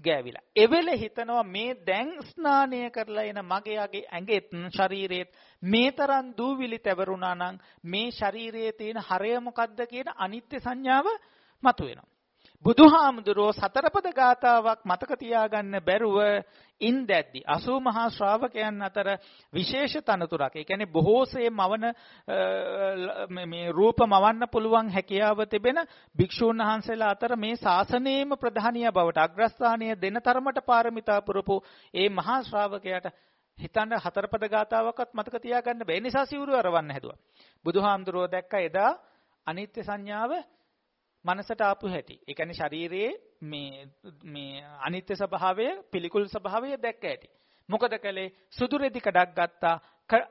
ගෑවිලා. එවෙල හිතනවා මේ දැන් ස්නානය කරලා එන මගේගේ ඇඟෙත් ශරීරෙත් මේ තරම් දූවිලි තැවරුණා නම් මේ ශරීරයේ තියෙන හරය මොකද්ද කියන අනිත්‍ය සංඥාව මතුවෙනවා. බුදුහාමුදුරෝ සතරපද ගාතාවක් මතක තියාගන්න බැරුව ඉන්දැද්දි 80 මහා ශ්‍රාවකයන් අතර විශේෂ තනතුරක්. ඒ කියන්නේ බොහෝසේ මවන මේ රූප මවන්න පුළුවන් හැකියාව තිබෙන භික්ෂූන් වහන්සේලා අතර මේ ශාසනයේම ප්‍රධානිය බවට අග්‍රස්ථානීය දෙන තරමට පාරමිතා පුරපු ඒ මහා ශ්‍රාවකයාට හිතන්න හතරපද ගාතාවක්වත් මතක තියාගන්න බැහැ. ඒ නිසා සිවුරු අරවන්න හැදුවා. බුදුහාමුදුරෝ දැක්ක එදා අනිත්‍ය සංඥාව මනසට ආපු හැටි. ඒ කියන්නේ ශරීරයේ මේ මේ අනිත්‍ය ස්වභාවය, පිළිකුල් ස්වභාවය දැක්ක හැටි. මොකද කළේ සුදු රෙදි කඩක් ගත්තා.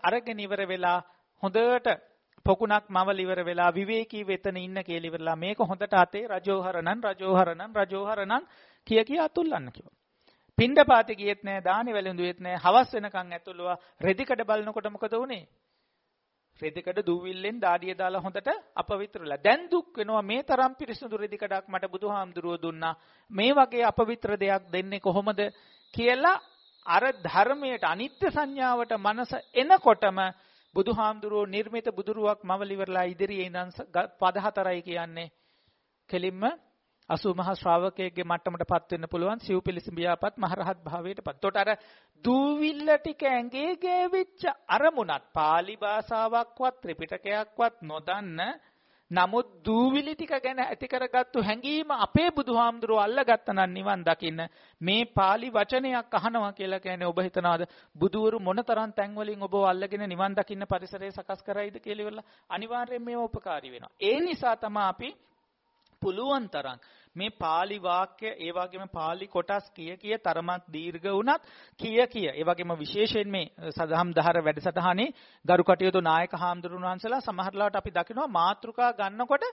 අරගෙන ඉවර වෙලා හොඳට පොකුණක් මවල ඉවර වෙලා විවේකී වෙතන ඉන්න කියලා ඉවරලා මේක හොඳට අතේ රජෝහරණන් රජෝහරණන් රජෝහරණන් කිය කිය අතුල්ලන්න කිව්වා. පින්ඩපාතේ ගියෙත් නෑ දානි වැළඳුවෙත් නෑ හවස් වෙනකන් ඇතුළුවා රෙදිකඩ බලනකොට මොකද වුනේ? රෙදිකඩ දූවිල්ලෙන් දාඩිය දාලා හොඳට අපවිත්‍රලා. දැන් දුක් වෙනවා මේ තරම් පිරිසිදු රෙදිකඩක් මට බුදුහාමුදුරුව දුන්නා. මේ වගේ අපවිත්‍ර දෙයක් දෙන්නේ කොහොමද කියලා අර ධර්මයට අනිත්‍ය සංඥාවට මනස එනකොටම බුදුහාමුදුරුව නිර්මිත බුදුරුවක් මවලිවරලා ඉදිරියේ ඉඳන් පද හතරයි කියන්නේ කෙලින්ම 80 මහා ශ්‍රාවකයෙක්ගේ මට්ටමටපත් වෙන්න පුළුවන් සිව් පිළිසිඹියාපත් මහරහත් භාවයටපත්. එතකොට අර දූවිල්ල ටික ඇඟේ ගෑවිච්ච අරමුණත් pāli භාෂාවක්වත් ත්‍රිපිටකයක්වත් නොදන්න නමුත් දූවිලි ටික ගැන ඇති කරගත්තු හැඟීම අපේ බුදුහාමුදුරුවෝ අල්ලගත්තා නම් නිවන් දකින්න මේ pāli වචනයක් අහනවා කියලා කියන්නේ ඔබ හිතනවාද බුදුවරු මොනතරම් තැන් වලින් ඔබව අල්ලගෙන නිවන් දකින්න පරිසරය සකස් කරයිද කියලා ඉවරලා අනිවාර්යයෙන් මේව උපකාරී වෙනවා ඒ නිසා තමයි අපි පුළුවන් තරම්. මේ pāli වාක්‍ය ඒ වගේම pāli කොටස් කිය කිය තරමක් දීර්ඝ වුණත් කිය කිය. ඒ වගේම විශේෂයෙන් මේ සදහම් දහර වැඩසටහනේ ගරු කටයුතු නායක හාමුදුරුවෝ වහන්සේලා සමහරලාට අපි දකිනවා මාත්‍රිකා ගන්නකොට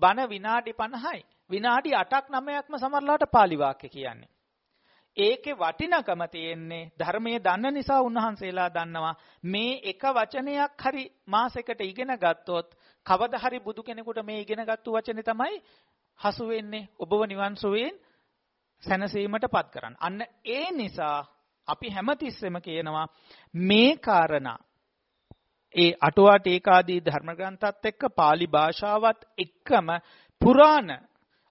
බණ විනාඩි 50යි විනාඩි 8ක් 9ක්ම සමහරලාට pāli වාක්‍ය කියන්නේ. ඒකේ වටිනකම තියෙන්නේ ධර්මයේ දන්න නිසා උන්වහන්සේලා දන්නවා. මේ එක වචනයක් හරි මාසෙකට ඉගෙන ගත්තොත් කවදා හරි බුදු කෙනෙකුට මේ ඉගෙනගත්තු වචනේ තමයි හසු වෙන්නේ ඔබව නිවන් සුවයෙන් සැනසීමටපත් කරන්න. අන්න ඒ නිසා අපි හැමතිස්සෙම කියනවා මේ කාරණා ඒ අටුවා ටීකාදී ධර්ම ග්‍රන්ථات එක්ක pāli භාෂාවත් එක්කම පුරාණ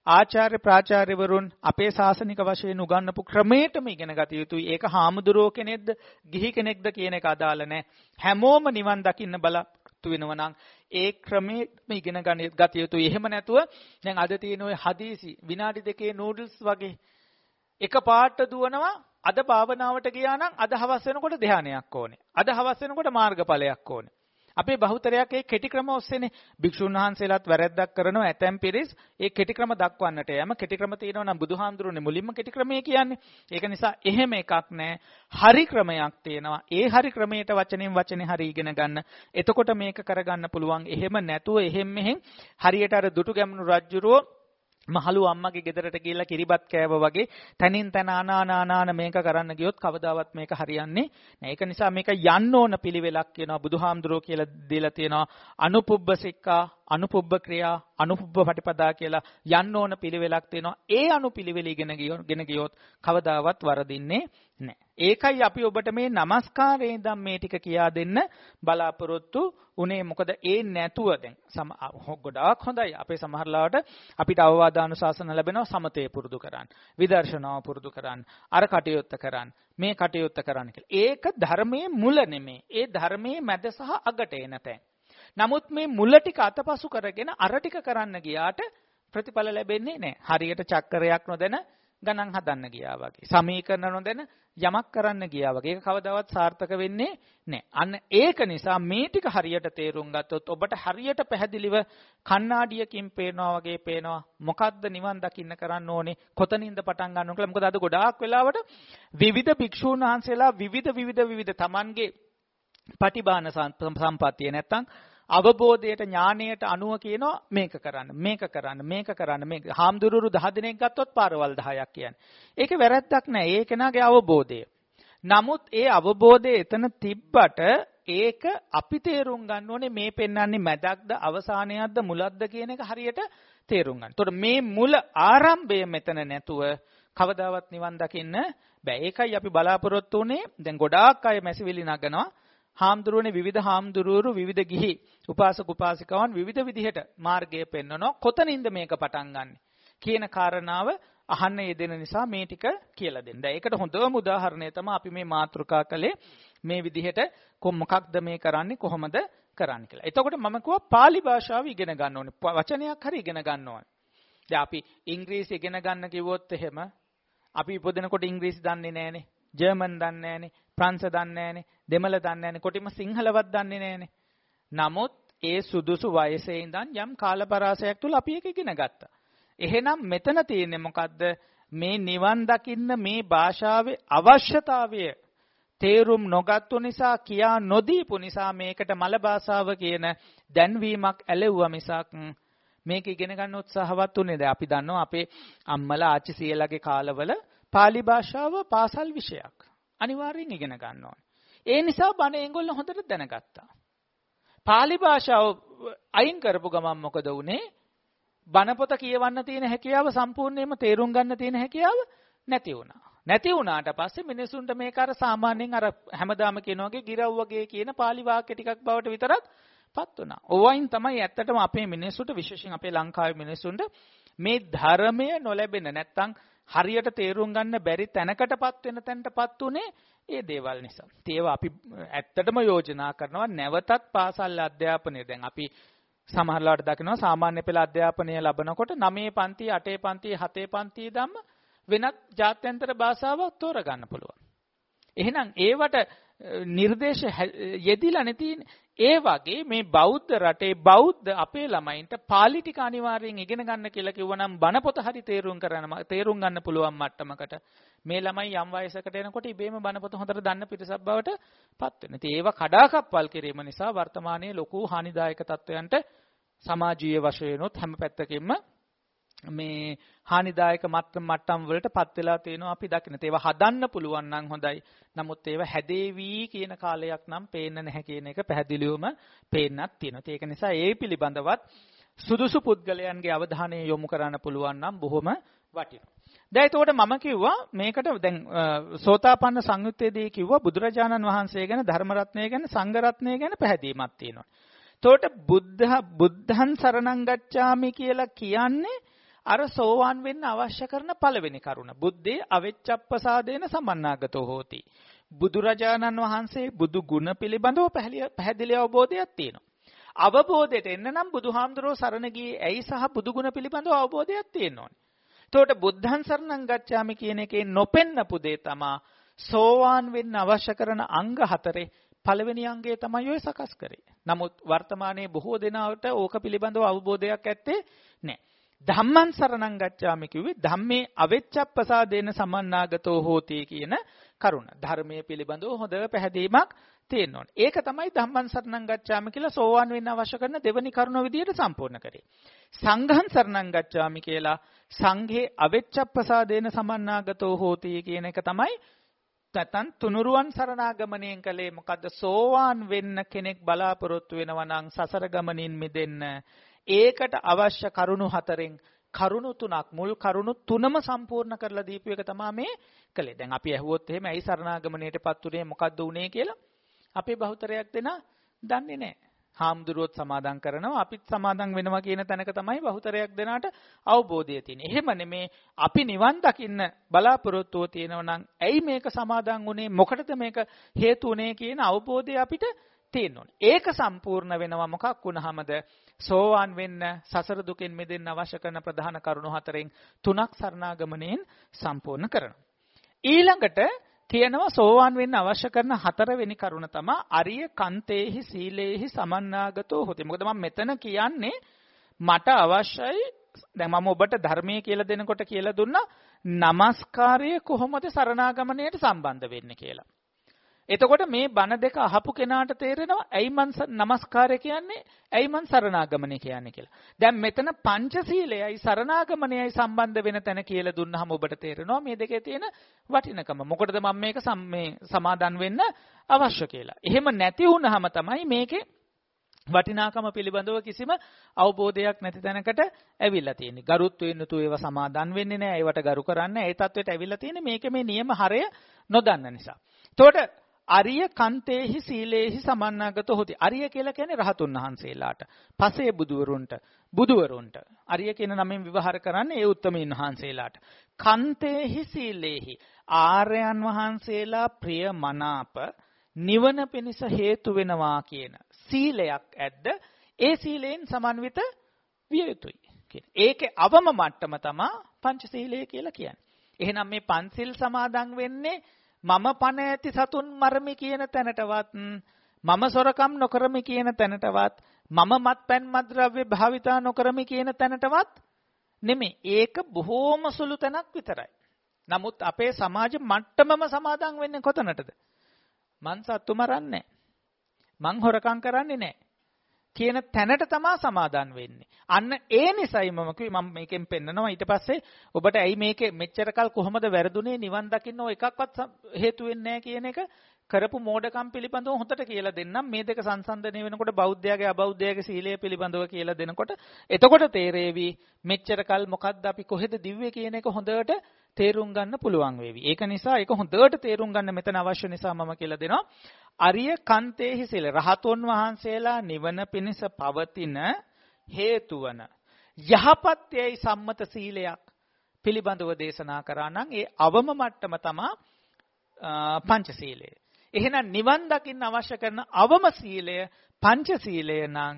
ආචාර්ය ප්‍රාචාර්යවරුන් අපේ ශාසනික වශයෙන් උගන්වපු ක්‍රමයටම ඉගෙන ගත යුතුයි. ඒක හාමුදුරුවෝ කෙනෙක්ද, ගිහි කෙනෙක්ද කියන එක අදාළ නැහැ. හැමෝම නිවන් දකින්න බලාපොරොත්තු වෙනවා නම් ඒ ක්‍රමයටම ඉගෙන ගත යුතුයි. එහෙම නැතුව දැන් අද තියෙන ওই හදීසි විනාඩි දෙකේ නූඩල්ස් වගේ එක පාට දුවනවා අද භාවනාවට ගියා නම් අද හවස් වෙනකොට ධානයක් ඕනේ. අද හවස් වෙනකොට මාර්ගඵලයක් ඕනේ. අපේ බහුතරයක් ඒ කෙටි ක්‍රම ඔස්සේනේ. භික්ෂුන් වහන්සේලාත් වැරැද්දක් කරනවා ඇතැම් පිරිස් ඒ කෙටි ක්‍රම දක්වන්නට යම. කෙටි ක්‍රම තියෙනවා නම් බුදුහාමුදුරනේ මුලින්ම කෙටි ක්‍රමය කියන්නේ. ඒක නිසා එහෙම එකක් නැහැ හරි ක්‍රමයක් තියෙනවා. ඒ හරි ක්‍රමයට වචනෙන් වචනේ හරි ඉගෙන ගන්න. එතකොට මේක කරගන්න පුළුවන්. එහෙම නැතුව එහෙම් මෙහෙන් හරියට අර දුටු ගැමුණු රජුරෝ මහලු අම්මගේ ගෙදරට ගිහිල්ලා කිරිබත් කෑව වගේ තනින් තන අනානානාන මේක කරන්න ගියොත් කවදාවත් මේක හරියන්නේ නැහැ. ඒක නිසා මේක යන්න ඕන පිළිවෙලක් කියනවා බුදුහාමුදුරුවෝ කියලා දීලා තියෙනවා අනුපුබ්බ සික්කා අනුපුබ්බ ක්‍රියා අනුපුබ්බ පටිපදා කියලා යන්න ඕන පිළිවෙලක් තියෙනවා. ඒ අනුපිළිවෙල ඉගෙන ගියොත් කවදාවත් වරදින්නේ නැහැ. ඒකයි අපි ඔබට මේ নমස්කාරයෙන් ඉඳන් මේ ටික කියා දෙන්න බලාපොරොත්තු උනේ මොකද ඒ නැතුව දැන් ගොඩාක් හොඳයි අපේ සමහරලාවට අපිට අවවාදානුශාසන ලැබෙනවා සමතේ පුරුදු කරන්න විදර්ශනාව පුරුදු කරන්න අර කටයුත්ත කරන්න මේ කටයුත්ත කරන්න කියලා. ඒක ධර්මයේ මුල නෙමේ. ඒ ධර්මයේ මැද සහ අගට එන තැන්. නමුත් මේ මුල ටික අතපසු කරගෙන අර ටික කරන්න ගියාට ප්‍රතිඵල ලැබෙන්නේ නැහැ. හරියට චක්‍රයක් නොදැන ගණන් හදන්න ගියා වගේ. සමීකරණ නොදැන යමක් කරන්න ගියා වගේ. ඒක කවදාවත් සාර්ථක වෙන්නේ නැහැ. අන්න ඒක නිසා මේ ටික හරියට තේරුම් ගත්තොත් ඔබට හරියට පැහැදිලිව කණ්ණාඩියකින් පේනවා වගේ පේනවා. මොකද්ද නිවන් දකින්න කරන්න ඕනේ? කොතනින්ද පටන් ගන්න ඕනේ? මොකද අද ගොඩාක් වෙලාවට විවිධ භික්ෂූන් වහන්සේලා විවිධ විවිධ විවිධ Tamanගේ පටිභාන සම්පත්තිය නැත්තම් අවබෝධයට ඥාණයට අනුව කියනවා මේක කරන්න මේක කරන්න මේක කරන්න මේක හාමුදුරුවෝ 10 දිනක් ගත්තොත් පාරවල් 10ක් කියන්නේ. ඒකේ වැරැද්දක් නැහැ. ඒ කෙනාගේ අවබෝධය. නමුත් ඒ අවබෝධය එතන තිබ්බට ඒක අපි තේරුම් ගන්න ඕනේ මේ පෙන්වන්නේ මැදක්ද අවසානයක්ද මුලක්ද කියන එක හරියට තේරුම් ගන්න. එතකොට මේ මුල ආරම්භය මෙතන නැතුව කවදාවත් නිවන් දකින්න බෑ. ඒකයි අපි බලාපොරොත්තු වෙන්නේ. දැන් ගොඩාක් අය මැසිවිලි නගනවා. හාමුදුරුවනේ විවිධ හාමුදුරුවරු විවිධ ගිහි උපාසක උපාසිකාවන් විවිධ විදිහට මාර්ගය පෙන්වනවා කොතනින්ද මේක පටන් ගන්නෙ කියන කාරණාව අහන්න යෙදෙන නිසා මේ ටික කියලා දෙන්න. ඒකට හොඳම උදාහරණය තමයි අපි මේ මාතෘකා කළේ මේ විදිහට මොකක්ද මේ කරන්නේ කොහොමද කරන්නේ කියලා. එතකොට මම කිව්වා pāli භාෂාව ඉගෙන ගන්න ඕනේ. වචනයක් හරි ඉගෙන ගන්න ඕනේ. දැන් අපි ඉංග්‍රීසි ඉගෙන ගන්න කිව්වොත් එහෙම අපි ඉපදෙනකොට ඉංග්‍රීසි දන්නේ නැහනේ. ජර්මන් දන්නේ නැහනේ. ප්‍රංශ දන්නේ නැහනේ. දෙමළ දන්නේ නැහනේ. කොටිම සිංහලවත් දන්නේ නැහනේ. නමුත් ඒ සුදුසු වයසේ ඉඳන් යම් කාලපරාසයක් තුල අපි ඒක ඉගෙන ගත්තා. එහෙනම් මෙතන තියෙන්නේ මොකද්ද? මේ නිවන් දකින්න මේ භාෂාවේ අවශ්‍යතාවය තේරුම් නොගත්තු නිසා කියා නොදීපු නිසා මේකට මල භාෂාව කියන දැන්වීමක් ඇලෙව්වා මිසක් මේක ඉගෙන ගන්න උත්සාහවත් උනේ දැන් අපි දන්නවා අපේ අම්මලා ආච්චි සීයලාගේ කාලවල pāli භාෂාව පාසල් විෂයක් අනිවාර්යෙන් ඉගෙන ගන්න ඕනේ. ඒ නිසා බණ ඒගොල්ලෝ හොඳට දැනගත්තා. pāli භාෂාව අයින් කරපු ගමන් මොකද වුනේ? බණ පොත කියවන්න තියෙන හැකියාව සම්පූර්ණයෙන්ම තේරුම් ගන්න තියෙන හැකියාව නැති වුණා. නැති වුණාට පස්සේ මිනිසුන්ට මේක අර සාමාන්‍යයෙන් අර හැමදාම කියන වගේ ගිරව් වගේ කියන pāli වාක්‍ය ටිකක් බවට විතරක් පත් වුණා. ඕවයින් තමයි ඇත්තටම අපේ මිනිස්සුන්ට විශේෂයෙන් අපේ ලංකාවේ මිනිස්සුන්ට මේ ධර්මය නොලැබෙන නැත්තම් හරියට තේරුම් ගන්න බැරි තැනකටපත් වෙන තැනටපත් උනේ ඒ දේවල් නිසා. ඒවා අපි ඇත්තටම යෝජනා කරනවා නැවතත් පාසල් අධ්‍යාපනය දැන් අපි සමහරලාට දකිනවා සාමාන්‍ය පෙළ අධ්‍යාපනය ලබනකොට 9 පන්ති 8 පන්ති 7 පන්ති ධම්ම වෙනත් ජාත්‍යන්තර භාෂාවක් තෝරගන්න පුළුවන්. එහෙනම් ඒවට නිර්දේශ යෙදිලා නැති ඒ වගේ මේ බෞද්ධ රටේ බෞද්ධ අපේ ළමයින්ට පාලි ටික අනිවාර්යෙන් ඉගෙන ගන්න කියලා කිව්වනම් බණ පොත හරි තේරුම් කරන තේරුම් ගන්න පුළුවන් මට්ටමකට මේ ළමයි යම් වයසකට එනකොට ඉබේම බණ පොත හොඳට දන්න පිරිසක් බවට පත් වෙනවා. ඉතින් ඒවා කඩාකප්පල් කිරීම නිසා වර්තමානයේ ලොකු හානිදායක තත්වයන්ට සමාජීය වශයෙන් උත් හැම පැත්තකින්ම මේ හානිදායක මට්ටම් මට්ටම් වලට පත් වෙලා තියෙනවා අපි දකින්න. ඒවා හදන්න පුළුවන් නම් හොඳයි. නමුත් ඒවා හැදේවි කියන කාලයක් නම් පේන්න නැහැ කියන එක පැහැදිලිවම පේන්නත් තියෙනවා. ඒක නිසා ඒ පිළිබඳවත් සුදුසු පුද්ගලයන්ගේ අවධානය යොමු කරන්න පුළුවන් නම් බොහොම වටිනවා. දැන් එතකොට මම කිව්වා මේකට දැන් සෝතාපන්න සංයුත්තේදී කිව්වා බුදුරජාණන් වහන්සේ ගැන ධර්ම රත්නය ගැන සංඝ රත්නය ගැන පැහැදීමක් තියෙනවා. එතකොට බුද්ධ බුද්ධං සරණං ගච්ඡාමි කියලා කියන්නේ අර සෝවාන් වෙන්න අවශ්‍ය කරන පළවෙනි කරුණ. බුද්ධේ අවෙච්ඡප්පසාදේන සමන්නාගතෝ හෝති. බුදුරජාණන් වහන්සේ බුදු ගුණ පිළිබඳව පැහැදිලි අවබෝධයක් තියෙනවා. අවබෝධයට එන්න නම් බුදුහාමුදුරුවෝ සරණ ගියේ ඇයි සහ බුදු ගුණ පිළිබඳව අවබෝධයක් තියෙන්න ඕනේ. එතකොට බුද්ධං සරණං ගච්ඡාමි කියන එකේ නොපෙන්නපු දේ තමා සෝවාන් වෙන්න අවශ්‍ය කරන අංග හතරේ පළවෙනි අංගය තමයි ඔය සකස් කරේ. නමුත් වර්තමානයේ බොහෝ දෙනාට ඕක පිළිබඳව අවබෝධයක් ඇත්තේ නැහැ. ධම්මං සරණං ගච්ඡාමි කිව්වේ ධම්මේ අවෙච්ඡප්පසාදේන සමන්නාගතෝ හෝති කියන කරුණ. ධර්මයේ පිළිබඳව හොඳ පැහැදීමක් තියෙන්න ඕනේ. ඒක තමයි ධම්මං සරණං ගච්ඡාමි කියලා සෝවාන් වෙන්න අවශ්‍ය කරන දෙවනි කරුණ විදියට සම්පූර්ණ කරේ. සංඝං සරණං ගච්ඡාමි කියලා සංඝේ අවෙච්ඡප්පසාදේන සමන්නාගතෝ හෝති කියන එක තමයි නැතන් තුනුරුවන් සරණාගමණයෙන් කලේ මොකද්ද සෝවාන් වෙන්න කෙනෙක් බලාපොරොත්තු වෙනවා නම් සසර ගමනින් මිදෙන්න ඒකට අවශ්‍ය කරුණු හතරෙන් කරුණු තුනක් මුල් කරුණු තුනම සම්පූර්ණ කරලා දීපු එක තමයි මේ කළේ. දැන් අපි ඇහුවොත් එහෙම ඇයි සරණාගමණයටපත් උනේ මොකද්ද උනේ කියලා අපේ බහුතරයක් දෙනා දන්නේ නැහැ. හාමුදුරුවොත් සමාදන් කරනවා අපිත් සමාදන් වෙනවා කියන තැනක තමයි බහුතරයක් දෙනාට අවබෝධය තියෙන්නේ. එහෙම නෙමේ අපි නිවන් දකින්න බලාපොරොත්තුව තියෙනවා නම් ඇයි මේක සමාදන් වුනේ මොකටද මේක හේතු උනේ කියන අවබෝධය අපිට තියෙන්න ඕනේ. ඒක සම්පූර්ණ වෙනවා මොකක් වුණාමද සෝවාන් වෙන්න සසර දුකෙන් මිදෙන්න අවශ්‍ය කරන ප්‍රධාන කරුණු හතරෙන් තුනක් සරණාගමණයෙන් සම්පූර්ණ කරනවා. ඊළඟට කියනවා සෝවාන් වෙන්න අවශ්‍ය කරන හතරවෙනි කරුණ තමයි අරිය කන්තේහි සීලේහි සමන්නාගතෝ හොති. මොකද මම මෙතන කියන්නේ මට අවශ්‍යයි දැන් මම ඔබට ධර්මයේ කියලා දෙනකොට කියලා දුන්නා නමස්කාරය කොහොමද සරණාගමණයට සම්බන්ධ වෙන්නේ කියලා. එතකොට මේ බණ දෙක අහපු කෙනාට තේරෙනවා ඇයි මං නමස්කාරය කියන්නේ ඇයි මං සරණාගමනය කියන්නේ කියලා. දැන් මෙතන පංචශීලයයි සරණාගමනයයි සම්බන්ධ වෙන තැන කියලා දුන්නාම ඔබට තේරෙනවා මේ දෙකේ තියෙන වටිනකම. මොකටද මම මේක මේ සමාදන් වෙන්න අවශ්‍ය කියලා. එහෙම නැති වුනහම තමයි මේකේ වටිනාකම පිළිබඳව කිසිම අවබෝධයක් නැති තැනකට ඇවිල්ලා තියෙන්නේ. ගරුත්වයෙන් යුතු ඒවා සමාදන් වෙන්නේ නැහැ. ඒවට ගරු කරන්නේ නැහැ. ඒ තත්වයට ඇවිල්ලා තියෙන්නේ මේක මේ නියම හරය නොදන්න නිසා. එතකොට අරිය කන්තේහි සීලේහි සමන්නාගත හොති. අරිය කියලා කියන්නේ රහතුන් වහන්සේලාට. පසේ බුදුවරුන්ට, බුදුවරුන්ට. අරිය කියන නමෙන් විවහාර කරන්නේ ඒ උත්තමීන් වහන්සේලාට. කන්තේහි සීලේහි ආර්යයන් වහන්සේලා ප්‍රිය මනාප නිවන පිණිස හේතු වෙනවා කියන සීලයක් ඇද්ද? ඒ සීලයෙන් සමන්විත විය යුතුයි. ඒකේ අවම මට්ටම තමයි පංචශීලය කියලා කියන්නේ. එහෙනම් මේ පන්සිල් සමාදන් වෙන්නේ මම පණ ඇති සතුන් මරමි කියන තැනටවත් මම සොරකම් නොකරමි කියන තැනටවත් මම මත්පැන් මද්ද්‍රව්‍ය භාවිතා නොකරමි කියන තැනටවත් නෙමෙයි. ඒක බොහෝම සුළු තැනක් විතරයි. නමුත් අපේ සමාජ මට්ටමම සමාදන් වෙන්නේ කොතනටද? මං සත්තු මරන්නේ මං හොරකම් කරන්නේ නැහැ. කියන තැනට තමයි සමාදන් වෙන්නේ. අන්න ඒ නිසයි මම කිව්වේ මම මේකෙන් පෙන්නනවා ඊට පස්සේ ඔබට ඇයි මේකේ මෙච්චරකල් කොහොමද වැරදුනේ නිවන් දකින්න ඔය එකක්වත් හේතු වෙන්නේ කියන එක කරපු මෝඩකම් පිළිබඳව හොඳට කියලා දෙන්නම් මේ දෙක සංසන්දනය වෙනකොට බෞද්ධයාගේ අබෞද්ධයාගේ සීලය පිළිබඳව කියලා දෙනකොට එතකොට තේරෙවි මෙච්චරකල් මොකද්ද අපි කොහෙද දිව්වේ කියන එක හොඳට තේරුම් ගන්න පුළුවන් වේවි. ඒක නිසා ඒක හොඳට තේරුම් ගන්න මෙතන අවශ්‍ය නිසා මම කියලා දෙනවා. අරිය කන්තේහි සීල රහතොන් වහන්සේලා නිවන පිණිස පවතින හේතුවන යහපත් යයි සම්මත සීලයක් පිළිබඳව දේශනා කරා නම් ඒ අවම මට්ටම තමයි පංචශීලය. එහෙනම් නිවන් දකින්න අවශ්‍ය කරන අවම සීලය පංචශීලය නම්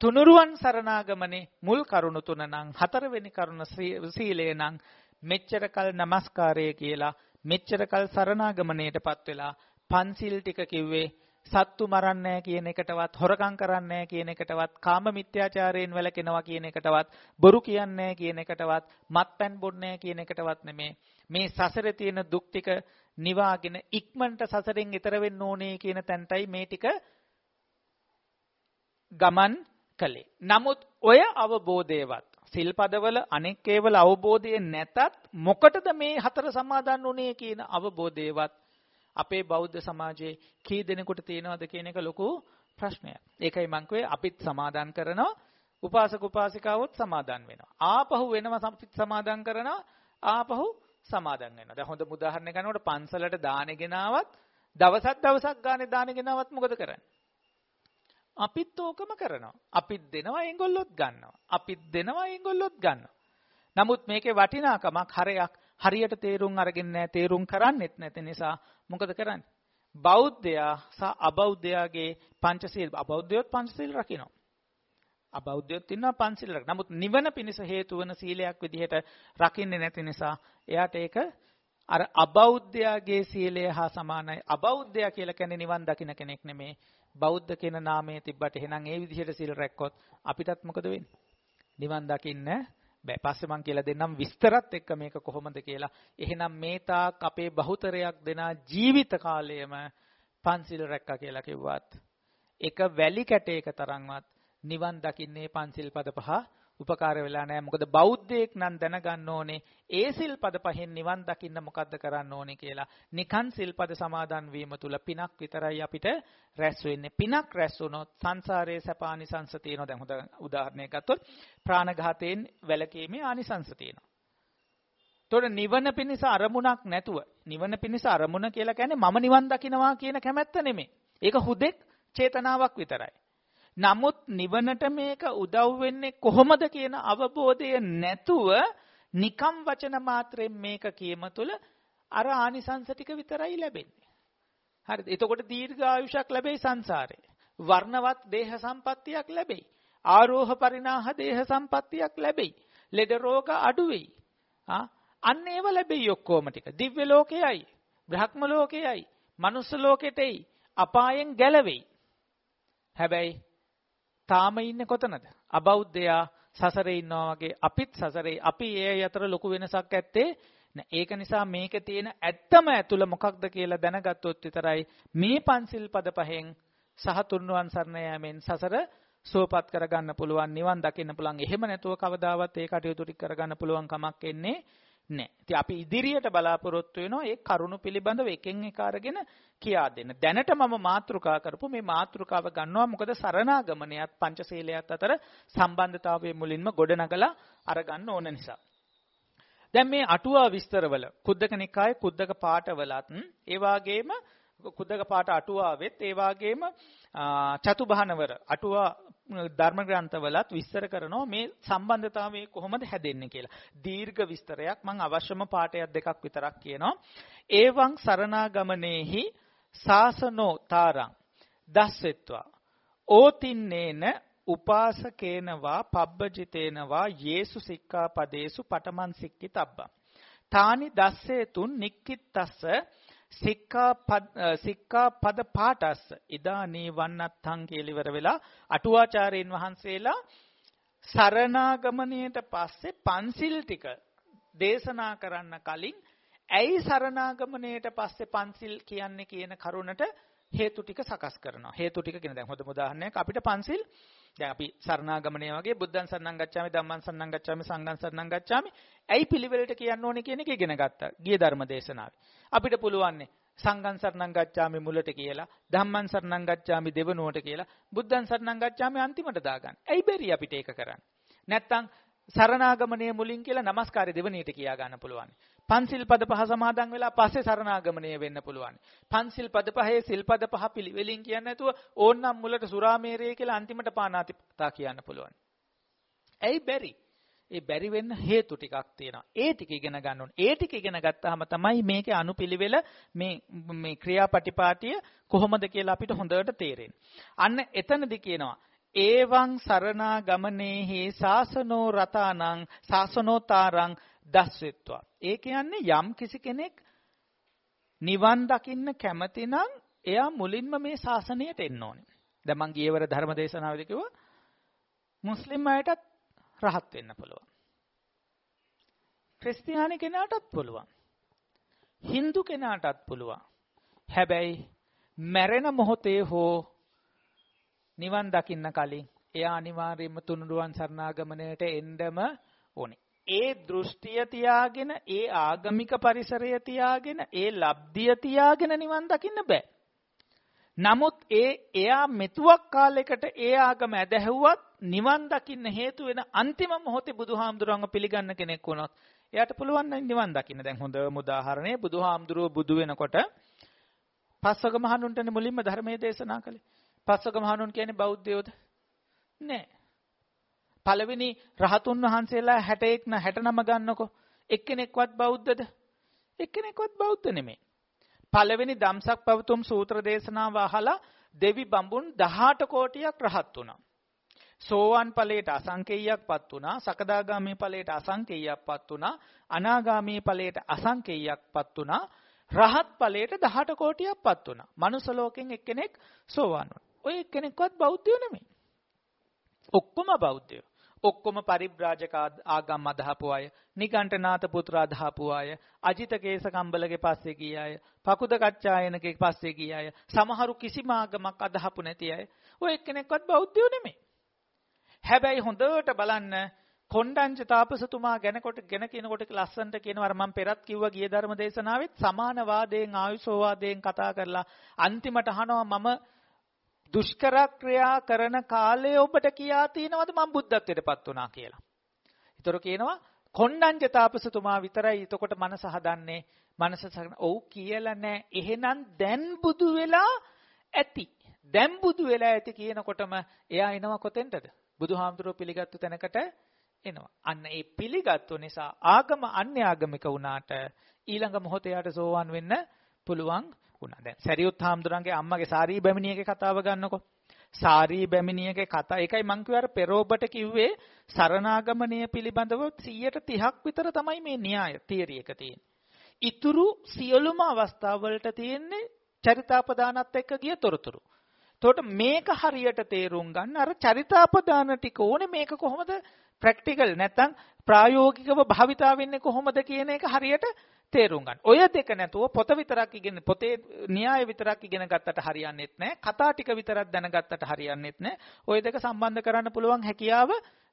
තුනුරුවන් සරණාගමනේ මුල් කරුණු තුන නම් හතරවෙනි කරුණ සීලය නම් මෙච්චර කල් নমස්කාරය කියලා මෙච්චර කල් සරණාගමණයටපත් වෙලා පන්සිල් ටික කිව්වේ සත්තු මරන්නේ කියන එකටවත් හොරකම් කරන්නේ කියන එකටවත් කාම මිත්‍යාචාරයෙන් වැළකෙනවා කියන එකටවත් බොරු කියන්නේ කියන එකටවත් මත්පැන් බොන්නේ කියන එකටවත් නෙමේ මේ සසරේ තියෙන දුක් ටික නිවාගෙන ඉක්මනට සසරෙන් ඈතර වෙන්න ඕනේ කියන තැනටයි මේ ටික ගමන් කළේ. නමුත් ඔය අවබෝධයවත් සිල්පදවල අනෙක් ඒවල අවබෝධය නැතත් මොකටද මේ හතර සමාදන් උනේ කියන අවබෝධයවත් අපේ බෞද්ධ සමාජයේ කී දෙනෙකුට තියෙනවද කියන එක ලොකු ප්‍රශ්නයක්. ඒකයි මං කිව්වේ අපිත් සමාදන් කරනවා උපාසක උපාසිකාවොත් සමාදන් වෙනවා. ආපහු වෙනම සමාදන් කරනවා ආපහු සමාදන් වෙනවා. දැන් හොඳ උදාහරණයක් ගන්නකොට පන්සලට දානෙ ගෙනාවත් දවසක් දවසක් ගානේ දානෙ ගෙනාවත් මොකද කරන්නේ? අපිත් ඕකම කරනවා. අපිත් දෙනවා ඒගොල්ලොත් ගන්නවා. අපිත් දෙනවා ඒගොල්ලොත් ගන්නවා. නමුත් මේකේ වටිනාකමක් හරයක් හරියට තේරුම් අරගෙන නැහැ තේරුම් කරන්නෙත් නැති නිසා මොකද කරන්නේ? බෞද්ධයා සහ අබෞද්ධයාගේ පංචශීල අබෞද්ධයොත් පංචශීල රකින්න. අබෞද්ධයොත් ඉන්නවා පංචශීල රකින්න. නමුත් නිවන පිණිස හේතු වන සීලයක් විදිහට රකින්නේ නැති නිසා එයාට ඒක අර අබෞද්ධයාගේ සීලය හා සමානයි. අබෞද්ධයා කියලා කියන්නේ නිවන් දකින්න කෙනෙක් නෙමේ. බෞද්ධ කියන නාමය තිබ්බට එහෙනම් ඒ විදිහට සීල් රැක්කොත් අපිටත් මොකද වෙන්නේ? නිවන් දකින්න බෑ. පස්සේ මම කියලා දෙන්නම් විස්තරත් එක්ක මේක කොහොමද කියලා. එහෙනම් මේ තාක් අපේ බහුතරයක් දෙනා ජීවිත කාලයම පන්සිල් රැක්කා කියලා කිව්වත් එක වැලි කැටයක තරම්වත් නිවන් දකින්නේ පන්සිල් පද පහ උපකාර වෙලා නැහැ. මොකද බෞද්ධයෙක් නම් දැනගන්න ඕනේ ඒ සිල්පද පහෙන් නිවන් දකින්න මොකද්ද කරන්න ඕනේ කියලා. නිකන් සිල්පද සමාදන් වීම තුල පිනක් විතරයි අපිට රැස් වෙන්නේ. පිනක් රැස් වුණොත් සංසාරයේ සපානිසංස තියෙනවා. දැන් හොඳ උදාහරණයක් ගත්තොත් ප්‍රාණඝාතයෙන් වැළකීමේ ආනිසංස තියෙනවා. තොර නිවන පිණිස අරමුණක් නැතුව නිවන පිණිස අරමුණ කියලා කියන්නේ මම නිවන් දකින්නවා කියන කැමැත්ත නෙමෙයි. ඒක හුදෙක් චේතනාවක් විතරයි. නමුත් නිවනට මේක උදව් වෙන්නේ කොහොමද කියන අවබෝධය නැතුව නිකම් වචන මාත්‍රයෙන් මේක කියම තුළ අර ආනිසංස ටික විතරයි ලැබෙන්නේ. හරිද? එතකොට දීර්ඝායුෂක් ලැබෙයි සංසාරේ. වර්ණවත් දේහ සම්පත්තියක් ලැබෙයි. ආරෝහ පරිණාහ දේහ සම්පත්තියක් ලැබෙයි. ලෙඩ රෝග අඩු වෙයි. ආ අන්න ඒව ලැබෙයි ඔක්කොම ටික. දිව්‍ය ලෝකයයි, බ්‍රහ්ම ලෝකයයි, මනුස්ස ලෝකෙටයි අපායෙන් ගැලවෙයි. හැබැයි තාම ඉන්නේ කොතනද? අබෞද්ධයා සසරේ ඉන්නවා වගේ අපිත් සසරේ අපි ඒ අතර ලොකු වෙනසක් ඇත්තේ නෑ. ඒක නිසා මේකේ තියෙන ඇත්තම ඇතුළ මොකක්ද කියලා දැනගත්තොත් විතරයි මේ පන්සිල් පද පහෙන් සහ තුන්වන් සරණ යෑමෙන් සසර සුවපත් කරගන්න පුළුවන් නිවන් දකින්න පුළුවන්. එහෙම නැතුව කවදාවත් ඒ කටයුතු ටික කරගන්න පුළුවන් කමක් එන්නේ නැහැ. ඉතින් අපි ඉදිරියට බලාපොරොත්තු වෙනවා ඒ කරුණු පිළිබඳව එකෙන් එක අරගෙන කියා දෙන්න. දැනට මම මාතෘකා කරපු මේ මාතෘකාව ගන්නවා මොකද සරණාගමනයත් පංචශීලයත් අතර සම්බන්ධතාවයේ මුලින්ම ගොඩනගලා අරගන්න ඕන නිසා. දැන් මේ අටුවා විස්තරවල කුද්දක නිකායේ කුද්දක පාඨවලත් ඒ වගේම කුද්දක පාඨ අටුවාවෙත් ඒ වගේම චතුබහනවර අටුවා ධර්ම ග්‍රන්ථවලත් විස්තර කරනවා මේ සම්බන්ධතාවය කොහොමද හැදෙන්නේ කියලා. දීර්ඝ විස්තරයක් මම අවශ්‍යම පාඩයක් දෙකක් විතරක් කියනවා. ඒවං සරණාගමනේහි සාසනෝ තාරං දස්සෙත්වා. ඕතින්නේන උපාසකේනවා පබ්බජිතේනවා යේසු සික්ඛාපදේසු පටමන් සික්කිතබ්බං. තානි දස්සේතුන් නික්කිත්තස්ස සික්ඛා සික්ඛා පද පාඨස්ස ඉදානී වන්නත්තං කියලා ඉවර වෙලා අටුවාචාර්යන් වහන්සේලා සරණාගමණයට පස්සේ පන්සිල් ටික දේශනා කරන්න කලින් ඇයි සරණාගමණයට පස්සේ පන්සිල් කියන්නේ කියන කරුණට හේතු ටික සකස් කරනවා. හේතු ටික කියන දැන් හොඳ උදාහරණයක් අපිට පන්සිල් දැන් අපි සරණාගමණය වගේ බුද්ධං සරණං ගච්ඡාමි ධම්මං සරණං ගච්ඡාමි සංඝං සරණං ගච්ඡාමි ඇයි පිළිවෙලට කියන්න ඕනේ කියන එක ඉගෙන ගත්තා ගිය ධර්ම දේශනාවේ අපිට පුළුවන් සංඝං සරණං ගච්ඡාමි මුලට කියලා ධම්මං සරණං ගච්ඡාමි දෙවනුවට කියලා බුද්ධං සරණං ගච්ඡාමි අන්තිමට දාගන්න. ඇයි බැරි අපිට ඒක කරන්න? නැත්තම් සරණාගමණය මුලින් කියලා নমස්කාරය දෙවනියට කියා ගන්න පුළුවන්. පන්සිල් පද පහ සමාදන් වෙලා පස්සේ සරණාගමණය වෙන්න පුළුවන්. පන්සිල් පද පහේ සිල් පද පහ පිළිවෙලින් කියන්නේ නැතුව ඕන්නම් මුලට සුරාමේරය කියලා අන්තිමට පානාතිපතා කියන්න පුළුවන්. ඇයි බැරි? ඒ බැරි වෙන්න හේතු ටිකක් තියෙනවා. ඒ ටික ඉගෙන ගන්න ඕනේ. ඒ ටික ඉගෙන ගත්තාම තමයි මේකේ අනුපිළිවෙල මේ මේ ක්‍රියාපටිපාටිය කොහොමද කියලා අපිට හොඳට තේරෙන්නේ. අන්න එතනදි කියනවා ඒවං සරණා ගමනේහි සාසනෝ රතානං සාසනෝතාරං දස්වෙත්වා. ඒ කියන්නේ යම් කිසි කෙනෙක් නිවන් දකින්න කැමති නම් එයා මුලින්ම මේ ශාසනයට එන්න ඕනේ. දැන් මං ගියවර ධර්ම දේශනාවේදී කිව්වා මුස්ලිම් අයටත් රහත් වෙන්න පුළුවන්. ක්‍රිස්තියානි කෙනාටත් පුළුවන්. Hindu කෙනාටත් පුළුවන්. හැබැයි මැරෙන මොහොතේ හෝ නිවන් දකින්න කලින් එයා අනිවාර්යයෙන්ම තුනුරුවන් සරණාගමණයට එන්නම ඕනේ. ඒ දෘෂ්ටිය තියාගෙන ඒ ආගමික පරිසරය තියාගෙන ඒ ලබ්ධිය තියාගෙන නිවන් දකින්න බෑ. නමුත් ඒ එයා මෙතුවක් කාලයකට ඒ ආගම ඇදහැව්වත් නිවන් දකින්න හේතු වෙන අන්තිම මොහොතේ බුදුහාමුදුරන්ව පිළිගන්න කෙනෙක් වුණොත් එයාට පුළුවන් නිවන් දකින්න. දැන් හොඳම උදාහරණය බුදුහාමුදුරුව බුදු වෙනකොට පස්වග මහණුන්ටනේ මුලින්ම ධර්මයේ දේශනා කළේ. පස්වග මහණුන් කියන්නේ බෞද්ධයෝද? නෑ. පළවෙනි රහතුන් වහන්සේලා 61 න 69 ගන්නකො එක්කෙනෙක්වත් බෞද්ධද? එක්කෙනෙක්වත් බෞද්ධ නෙමෙයි. පළවෙනි දම්සක් පවතුම් සූත්‍ර දේශනාව අහලා දෙවි බඹුන් 18 කෝටියක් රහත් වුණා. සෝවන් ඵලයට අසංකේයයක්පත් වුණා, සකදාගාමී ඵලයට අසංකේයයක්පත් වුණා, අනාගාමී ඵලයට අසංකේයයක්පත් වුණා, රහත් ඵලයට 18 කෝටියක්පත් වුණා. මනුස්ස ලෝකෙන් එක්කෙනෙක් සෝවන් වුණා. ඔය එක්කෙනෙක්වත් බෞද්ධයෝ නෙමෙයි. ඔක්කොම බෞද්ධයෝ. ඔක්කොම පරිබ්‍රාජක ආගම් අදහපු අය, නිගණ්ඨනාත පුත්‍ර අදහපු අය, අජිත කේස කම්බලගේ පස්සේ ගිය අය, පකුද කච්චායනගේ පස්සේ ගිය අය, සමහරු කිසිම ආගමක් අදහපු නැති අය. ඔය එක්කෙනෙක්වත් බෞද්ධයෝ නෙමෙයි. හැබැයි හොඳට බලන්න කොණ්ඩඤ්ච තාපසතුමා ගැනකොට ගැන කියනකොට ලස්සන්ට කියනවා මම පෙරත් කිව්වා ගිය ධර්ම දේශනාවෙත් සමාන වාදයෙන් ආයුෂෝවාදයෙන් කතා කරලා අන්තිමට අහනවා මම දුෂ්කර ක්‍රියා කරන කාලේ ඔබට කියා තිනවද මම බුද්ධත්වයටපත් වුණා කියලා. ඒතර කියනවා කොණ්ඩඤ්ච තාපසතුමා විතරයි එතකොට මනස හදන්නේ මනස ඔව් කියලා නෑ. එහෙනම් දැන් බුදු වෙලා ඇති. දැන් බුදු වෙලා ඇති කියනකොටම එයා එනවා කොතෙන්ටද? බුදුහාමුදුරුවෝ පිළිගත්තු තැනකට එනවා. අන්න ඒ පිළිගත්තු නිසා ආගම අන්‍ය ආගමික වුණාට ඊළඟ මොහොතේ යාට සෝවන් වෙන්න පුළුවන් වුණා. දැන් සරියුත් හාමුදුරන්ගේ අම්මගේ සාරී බැමිණියගේ කතාව ගන්නකො. සාරී බැමිණියගේ කතා. ඒකයි මං කිව්වේ අර පෙරෝබට කිව්වේ සරණාගමණය පිළිබඳව 130ක් විතර තමයි මේ න්‍යාය තියරි එක තියෙන්නේ. ඉතුරු සියලුම අවස්ථාවලට තියෙන්නේ චරිතාපදානත් එක්ක ගිය තොරතුරු. එතකොට මේක හරියට තේරුම් ගන්න අර චරිතාපදාන ටික ඕනේ මේක කොහොමද ප්‍රැක්ටිකල් නැත්තම් ප්‍රායෝගිකව භාවිතා වෙන්නේ කොහොමද කියන එක හරියට තේරුම් ගන්න. ඔය දෙක නැතුව පොත විතරක් ඉගෙන පොතේ න්‍යාය විතරක් ඉගෙන ගත්තට හරියන්නේත් නැහැ. කතා ටික විතරක් දැනගත්තට හරියන්නේත් නැහැ. ඔය දෙක සම්බන්ධ කරන්න පුළුවන් හැකියාව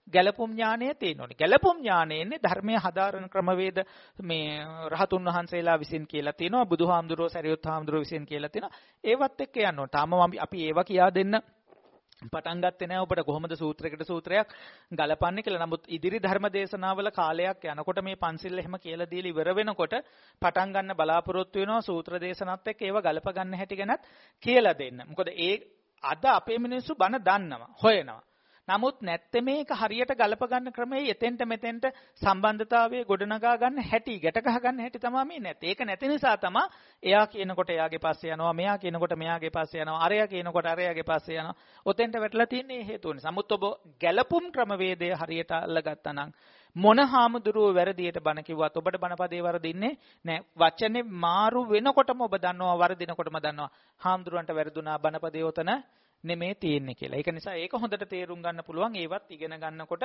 ගැලපුම් ඥානය තියෙන්න ඕනේ. ගැලපුම් ඥානයන්නේ ධර්මයේ හදාරන ක්‍රමවේද මේ රහතුන් වහන්සේලා විසින් කියලා තියෙනවා. බුදුහාමුදුරුවෝ සරියුත් හාමුදුරුවෝ විසින් කියලා තියෙනවා. ඒවත් එක්ක යන්න ඕනේ. තාම අපි ඒවා කියා දෙන්න පටන් ගත්තේ නැහැ ඔබට කොහොමද සූත්‍රයකට සූත්‍රයක් ගලපන්නේ කියලා. නමුත් ඉදිරි ධර්ම දේශනාවල කාලයක් යනකොට මේ පන්සිල් එහෙම කියලා දීලා ඉවර වෙනකොට පටන් ගන්න බලාපොරොත්තු වෙනවා සූත්‍ර දේශනත් එක්ක ඒව ගලප ගන්න හැටි ගැනත් කියලා දෙන්න. මොකද ඒ අද අපේ මිනිස්සු බණ දන්නවා, හොයනවා. නමුත් නැත්තේ මේක හරියට ගලප ගන්න ක්‍රමයේ එතෙන්ට මෙතෙන්ට සම්බන්ධතාවයේ ගොඩනගා ගන්න හැටි, ගැට ගහ ගන්න හැටි තමයි මේ නැත්තේ. ඒක නැති නිසා තමයි එයා කියනකොට එයාගේ පස්සේ යනවා, මෙයා කියනකොට මෙයාගේ පස්සේ යනවා, අරයා කියනකොට අරයාගේ පස්සේ යනවා. ඔතෙන්ට වැටලා තින්නේ හේතුව නිසා. නමුත් ඔබ ගැලපුම් ක්‍රමවේදය හරියට අල්ලගත්තා නම් මොන හාමුදුරුව වැරදියට බණ කිව්වත් ඔබට බණපදේ වරදින්නේ නැහැ. වචනේ මාරු වෙනකොටම ඔබ දන්නවා වරදිනකොටම දන්නවා. හාමුදුරුවන්ට වැරදුනා බණපදේ උතන නෙමේ තියෙන්නේ කියලා. ඒක නිසා ඒක හොඳට තේරුම් ගන්න පුළුවන්. ඒවත් ඉගෙන ගන්නකොට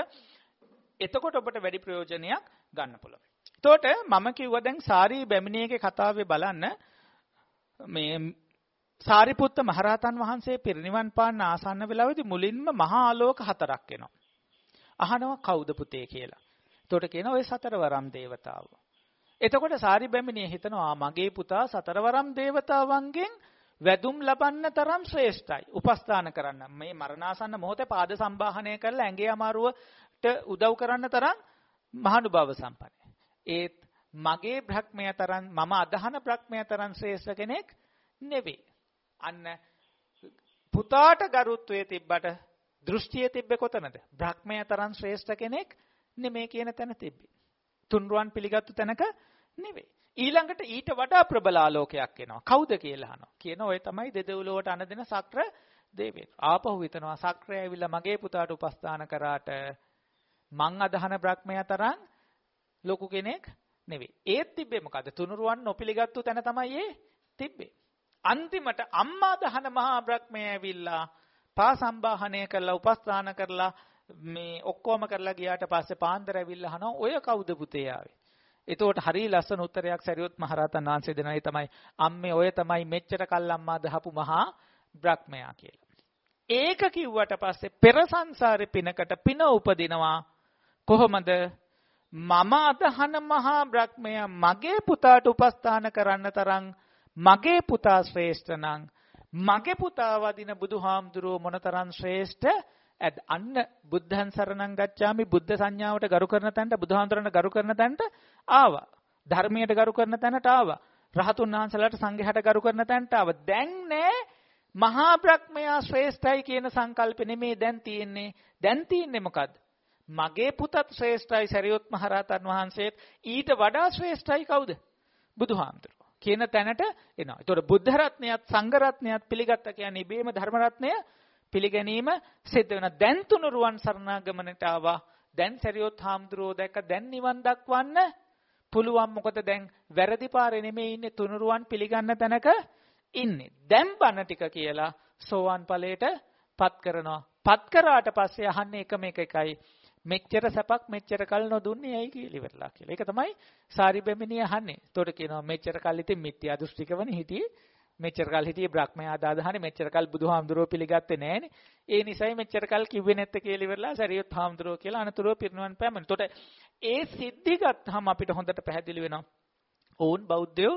එතකොට ඔබට වැඩි ප්‍රයෝජනයක් ගන්න පුළුවන්. එතකොට මම කිව්වා දැන් සාරී බැමිණියගේ කතාවේ බලන්න මේ සාරිපුත්ත මහරහතන් වහන්සේ පිරිනිවන් පාන්න ආසන්න වෙලාවේදී මුලින්ම මහා ආලෝක හතරක් එනවා. අහනවා කවුද පුතේ කියලා. එතකොට කියනවා ඔය සතරවරම් දේවතාවෝ. එතකොට සාරි බැමිණිය හිතනවා මගේ පුතා සතරවරම් දේවතාවන්ගෙන් වැදුම් ලබන්න තරම් ශ්‍රේෂ්ඨයි. උපස්ථාන කරන්න. මේ මරණාසන්න මොහොතේ පාද සම්බාහනය කරලා ඇඟේ අමාරුවට උදව් කරන්න තරම් මහානුභාව සම්පන්නයි. ඒත් මගේ බ්‍රහ්මය තරම් මම අදහන බ්‍රහ්මය තරම් ශ්‍රේෂ්ඨ කෙනෙක් නෙවෙයි. අන්න පුතාට ගරුත්වයේ තිබ්බට දෘෂ්ටියේ තිබ්බේ කොතනද? බ්‍රහ්මය තරම් ශ්‍රේෂ්ඨ කෙනෙක් නෙමේ කියන තැන තිබ්බේ. තුන්රුවන් පිළිගත්තු තැනක නෙවෙයි. ඊළඟට ඊට වඩා ප්‍රබල ආලෝකයක් එනවා. කවුද කියලා අහනවා. කියන ඔය තමයි දෙදෙව්ලොවට අන දෙන සක්‍ර දේවේන්. ආපහු හිතනවා සක්‍රය ඇවිල්ලා මගේ පුතාට උපස්ථාන කරාට මං අදහන බ්‍රහ්මයා තරම් ලොකු කෙනෙක් නෙවෙයි. ඒත් තිබ්බේ මොකද? තුනුරුවන් නොපිළිගත්තු තැන තමයි ඒ තිබ්බේ. අන්තිමට අම්මා දහන මහා බ්‍රහ්මයා ඇවිල්ලා පා සම්බාහනය කරලා උපස්ථාන කරලා මේ ඔක්කොම කරලා ගියාට පස්සේ පාන්දර ඇවිල්ලා අහනවා ඔය කවුද පුතේ ආවේ? එතකොට හරි ලස්සන උත්තරයක් සරියොත් මහරහතන් වහන්සේ දෙනයි තමයි අම්මේ ඔය තමයි මෙච්චර කල් අම්මා දහපු මහා බ්‍රහ්මයා කියලා. ඒක කිව්වට පස්සේ පෙර සංසාරේ පිනකට පින උපදිනවා කොහොමද මම අදහන මහා බ්‍රහ්මයා මගේ පුතාට උපස්ථාන කරන්න තරම් මගේ පුතා ශ්‍රේෂ්ඨ නම් මගේ පුතා වදින බුදුහාමුදුරුව මොනතරම් ශ්‍රේෂ්ඨ ඇද අන්න බුද්ධං සරණං ගච්ඡාමි බුද්ධ සංඥාවට ගරු කරන තැනට බුදුහාමුදුරන්ට ගරු කරන තැනට ආවා. ධර්මයට ගරු කරන තැනට ආවා. රහතුන් වහන්සේලාට සංඝයාට ගරු කරන තැනට ආවා. දැන් නෑ. මහා බ්‍රහ්මයා ශ්‍රේෂ්ඨයි කියන සංකල්පෙ නෙමේ දැන් තියෙන්නේ. දැන් තියෙන්නේ මොකද්ද? මගේ පුතත් ශ්‍රේෂ්ඨයි සරියොත් මහරහතන් වහන්සේත්. ඊට වඩා ශ්‍රේෂ්ඨයි කවුද? බුදුහාමුදුරුවෝ. කියන තැනට එනවා. ඒතකොට බුද්ධ රත්නයත් සංඝ රත්නයත් පිළිගත්ත කියන්නේ ඉබේම ධර්ම රත්නය පිළිගැනීම සිද්ධ වෙනවා. දැන් තුනුරුවන් සරණාගමනට ආවා. දැන් සරියොත් හාමුදුරුවෝ දැක්ක දැන් නිවන් දක්වන්න පුළුවන්. මොකද දැන් වැරදි පාරේ නෙමෙයි ඉන්නේ තුනුරුවන් පිළිගන්න තැනක ඉන්නේ. දැන් බණ ටික කියලා සෝවාන් ඵලයට පත් කරනවා. පත් කරාට පස්සේ අහන්නේ එකම එක එකයි. මෙච්චර සැපක් මෙච්චර කල් නොදුන්නේ ඇයි කියලා ඉවරලා කියලා. ඒක තමයි සාරි බැමිණිය අහන්නේ. ඒතකොට කියනවා මෙච්චර කල් ඉතින් මිත්‍යා දෘෂ්ටිකවනේ හිටියේ. මෙච්චර කල් හිටියේ බ්‍රහ්මයා දාදහනේ මෙච්චර කල් බුදුහාමුදුරුවෝ පිළිගත්තේ නැහනේ. ඒ නිසයි මෙච්චර කල් කිව්වේ නැත්te කියලා ඉවරලා සරියොත් හාමුදුරුවෝ කියලා අනතුරුව පිරිනුවන් පෑමන. ඒතකොට ඒ සිද්ධි ගත්තාම අපිට හොඳට පැහැදිලි වෙනවා. ඔවුන් බෞද්ධයෝ